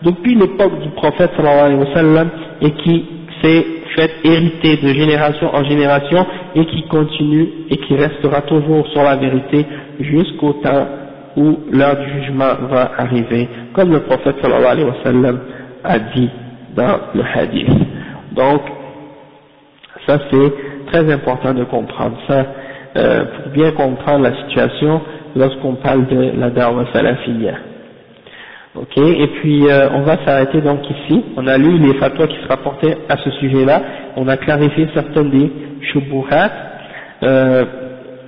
depuis l'époque du prophète sallallahu alayhi wa sallam et qui s'est fait hériter de génération en génération et qui continue et qui restera toujours sur la vérité jusqu'au temps où l'heure du jugement va arriver, comme le prophète sallallahu alayhi wa sallam a dit dans le hadith. Donc, ça c'est très important de comprendre ça euh, pour bien comprendre la situation lorsqu'on parle de la da'wah salafiyya. Ok, et puis euh, on va s'arrêter donc ici. On a lu les fatwas qui se rapportaient à ce sujet-là. On a clarifié certaines des shubuhat. Euh,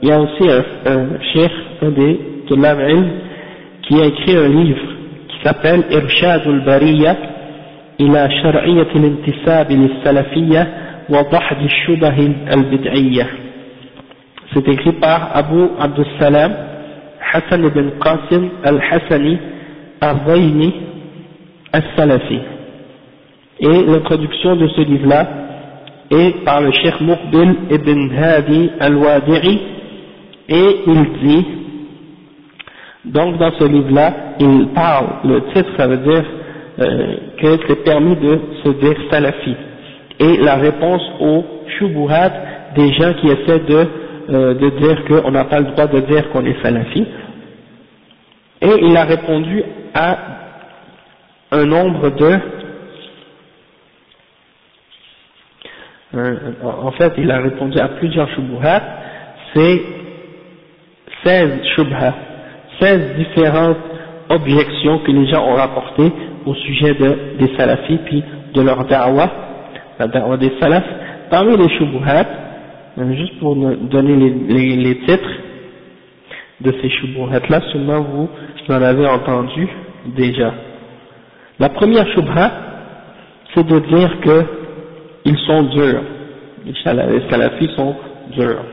il y a aussi un, un cheikh, un des ilm, qui a écrit un livre qui s'appelle Irshad al-Bariya ila shar'iyyat al-intisab lis-salafiyya wa dahd al-shubah al-bid'iyya. C'est écrit par Abu Abdus Salam Hassan ibn Qasim al-Hassani al-Zayni al-Salafi. Et l'introduction de ce livre-là est par le Cheikh Muqbil ibn Hadi al-Wadi'i et il dit, donc dans ce livre-là, il parle, le titre ça veut dire euh, que c'est permis de se dire Salafi. Et la réponse au shubuhat des gens qui essaient de, euh, de dire qu'on n'a pas le droit de dire qu'on est Salafi, et il a répondu à un nombre de en fait il a répondu à plusieurs shubuhat c'est 16 shubha 16 différentes objections que les gens ont rapportées au sujet de, des salafis puis de leur da'wah la da'wah des salafs parmi les shubuhat euh, juste pour donner les, titres de ces shubhat là seulement vous en avez entendu déjà. La première shubha, c'est de dire que ils sont durs. Les salafis sont durs.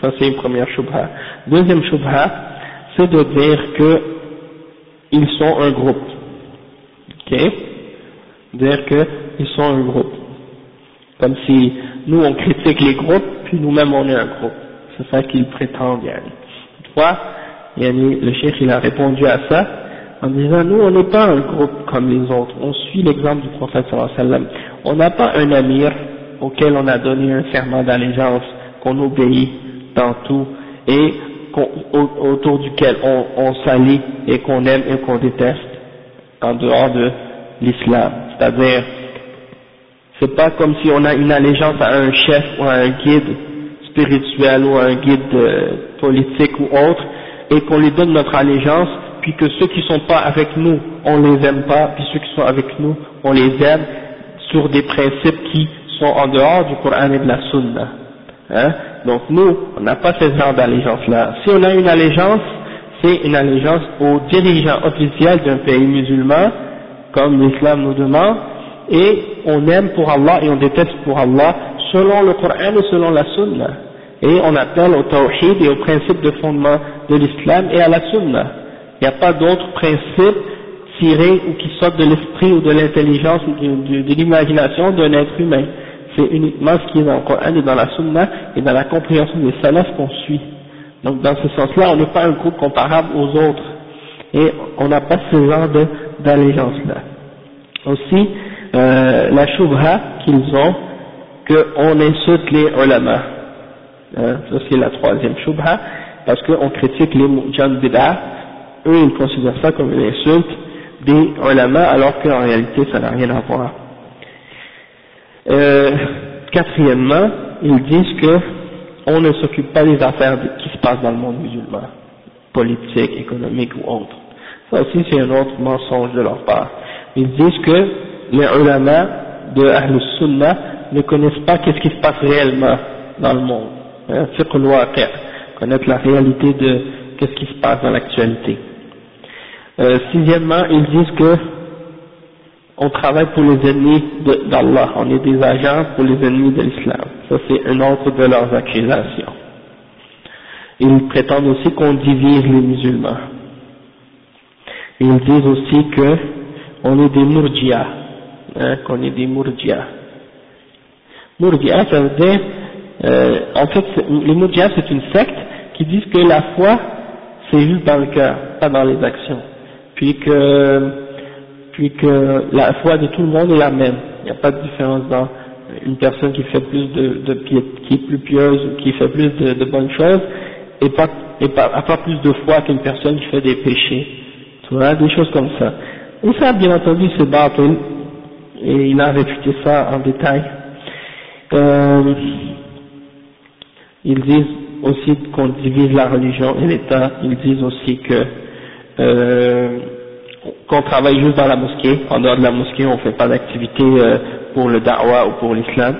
Ça c'est une première shubha. Deuxième shubha, c'est de dire que ils sont un groupe. Ok? Dire qu'ils sont un groupe. Comme si nous on critique les groupes, puis nous-mêmes on est un groupe. C'est ça qu'ils prétendent. Trois, le chef il a répondu à ça en disant nous on n'est pas un groupe comme les autres, on suit l'exemple du prophète sallam. On n'a pas un amir auquel on a donné un serment d'allégeance, qu'on obéit dans tout et autour duquel on, on s'allie et qu'on aime et qu'on déteste en dehors de l'islam. C'est-à-dire, c'est pas comme si on a une allégeance à un chef ou à un guide spirituel ou à un guide euh, politique ou autre, et qu'on lui donne notre allégeance, puis que ceux qui sont pas avec nous, on les aime pas, puis ceux qui sont avec nous, on les aime sur des principes qui sont en dehors du Coran et de la Sunna. Hein? Donc nous, on n'a pas ce genre d'allégeance-là. Si on a une allégeance, c'est une allégeance aux dirigeants officiels d'un pays musulman, comme l'islam nous demande, et on aime pour Allah et on déteste pour Allah, selon le Coran et selon la Sunna et on appelle au tawhid et au principe de fondement de l'islam et à la sunna. Il n'y a pas d'autres principes tirés ou qui sortent de l'esprit ou de l'intelligence ou de, l'imagination d'un être humain. C'est uniquement ce qui est dans le Coran et dans la sunna et dans la compréhension des salafs qu'on suit. Donc dans ce sens-là, on n'est pas un groupe comparable aux autres et on n'a pas ce genre d'allégeance-là. Aussi, euh, la shubha qu'ils ont, qu'on insulte les ulama. Hein, ça c'est la troisième shubha, parce qu'on critique les bid'ah, eux ils considèrent ça comme une insulte des ulama, alors qu'en réalité ça n'a rien à voir. Euh, quatrièmement, ils disent que on ne s'occupe pas des affaires qui se passent dans le monde musulman, politique, économique ou autre. Ça aussi c'est un autre mensonge de leur part. Ils disent que les ulama de Ahl Sunnah ne connaissent pas qu'est-ce qui se passe réellement dans le monde. Hein, connaître la réalité de qu'est-ce qui se passe dans l'actualité. Euh, sixièmement, ils disent que on travaille pour les ennemis d'Allah, on est des agents pour les ennemis de l'islam. Ça c'est une autre de leurs accusations. Ils prétendent aussi qu'on divise les musulmans. Ils disent aussi que on est des murjias, hein, qu'on est des murjias. Murjias, ça veut dire, euh, en fait, les murjias c'est une secte qui disent que la foi c'est juste dans le cœur, pas dans les actions. Puis que puis que la foi de tout le monde est la même. Il n'y a pas de différence dans une personne qui fait plus de, de qui est plus pieuse ou qui fait plus de, bonnes choses et pas et pas, pas plus de foi qu'une personne qui fait des péchés. Tu vois, des choses comme ça. Et ça, bien entendu, c'est batil, et il a réfuté ça en détail. Euh, ils disent aussi qu'on divise la religion et l'État, ils disent aussi que euh, qu'on travaille juste dans la mosquée, en dehors de la mosquée, on ne fait pas d'activité euh, pour le da'wah ou pour l'islam.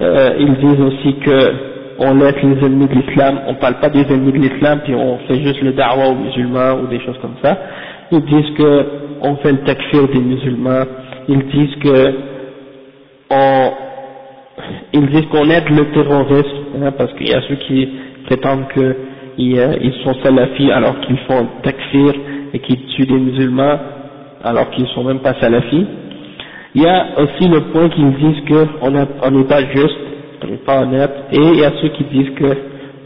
Euh, ils disent aussi que on laisse les ennemis de l'islam, on parle pas des ennemis de l'islam, puis on fait juste le da'wah aux musulmans ou des choses comme ça. Ils disent que on fait le takfir des musulmans, ils disent que on, ils disent qu'on aide le terrorisme, hein, parce qu'il y a ceux qui prétendent qu'ils ils sont salafis alors qu'ils font takfir et qui tuent des musulmans alors qu'ils ne sont même pas salafis. Il y a aussi le point qu'ils disent qu'on n'est pas juste, on n'est pas honnête, et il y a ceux qui disent que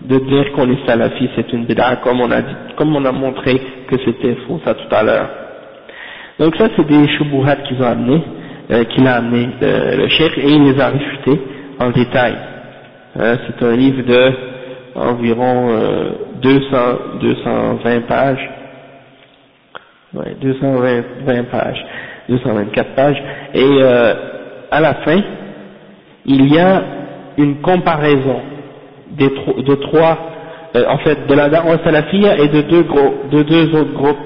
de dire qu'on est salafi c'est une bid'a, comme on a dit, comme on a montré que c'était faux ça tout à l'heure. Donc ça c'est des shubuhat qu'ils ont amené, euh, qu'il a amené euh, le cheikh et il les a réfutés en détail. Euh, c'est un livre de environ 200, 220 pages ouais, 220 pages, 224 pages, et euh, à la fin, il y a une comparaison des, de trois, euh, en fait, de la Da'wa Salafiyya et de deux, gros, de deux autres groupes,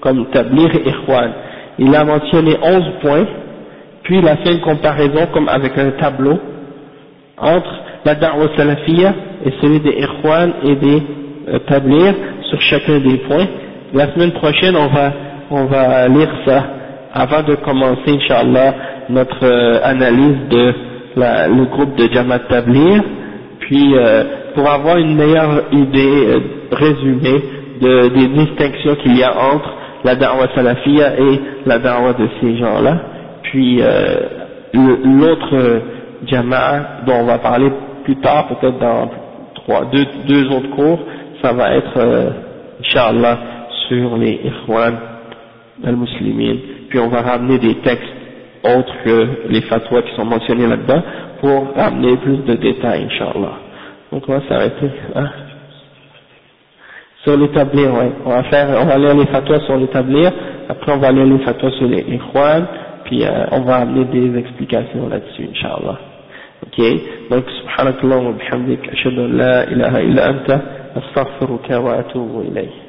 comme Tablir et Ikhwan. Il a mentionné 11 points, puis il a fait une comparaison comme avec un tableau entre la Da'wa Salafiyya et celui des Ikhwan et des euh, Tablir sur chacun des points. La semaine prochaine, on va on va lire ça avant de commencer, Inch'Allah, notre euh, analyse de la, le groupe de Jamaat Tablir, puis euh, pour avoir une meilleure idée euh, résumée de, des distinctions qu'il y a entre la da'wa salafia et la da'wa de ces gens-là, puis l'autre Jamaat dont on va parler plus tard, peut-être dans trois, deux, deux autres cours, ça va être, Inch'Allah, sur les Ikhwan al-Muslimin, puis on va ramener des textes autres que les fatwas qui sont mentionnés là-dedans pour ramener plus de détails, Inch'Allah. Donc on va s'arrêter. Hein. Sur l'établir, ouais. On va faire, on va lire les fatwas sur l'établir, après on va lire les fatwas sur les ikhwan, puis euh, on va amener des explications là-dessus, Inch'Allah. Ok? Donc, subhanakallah wa bihamdik, ashhadu an la ilaha illa anta, astaghfiruka wa atubu ilayh.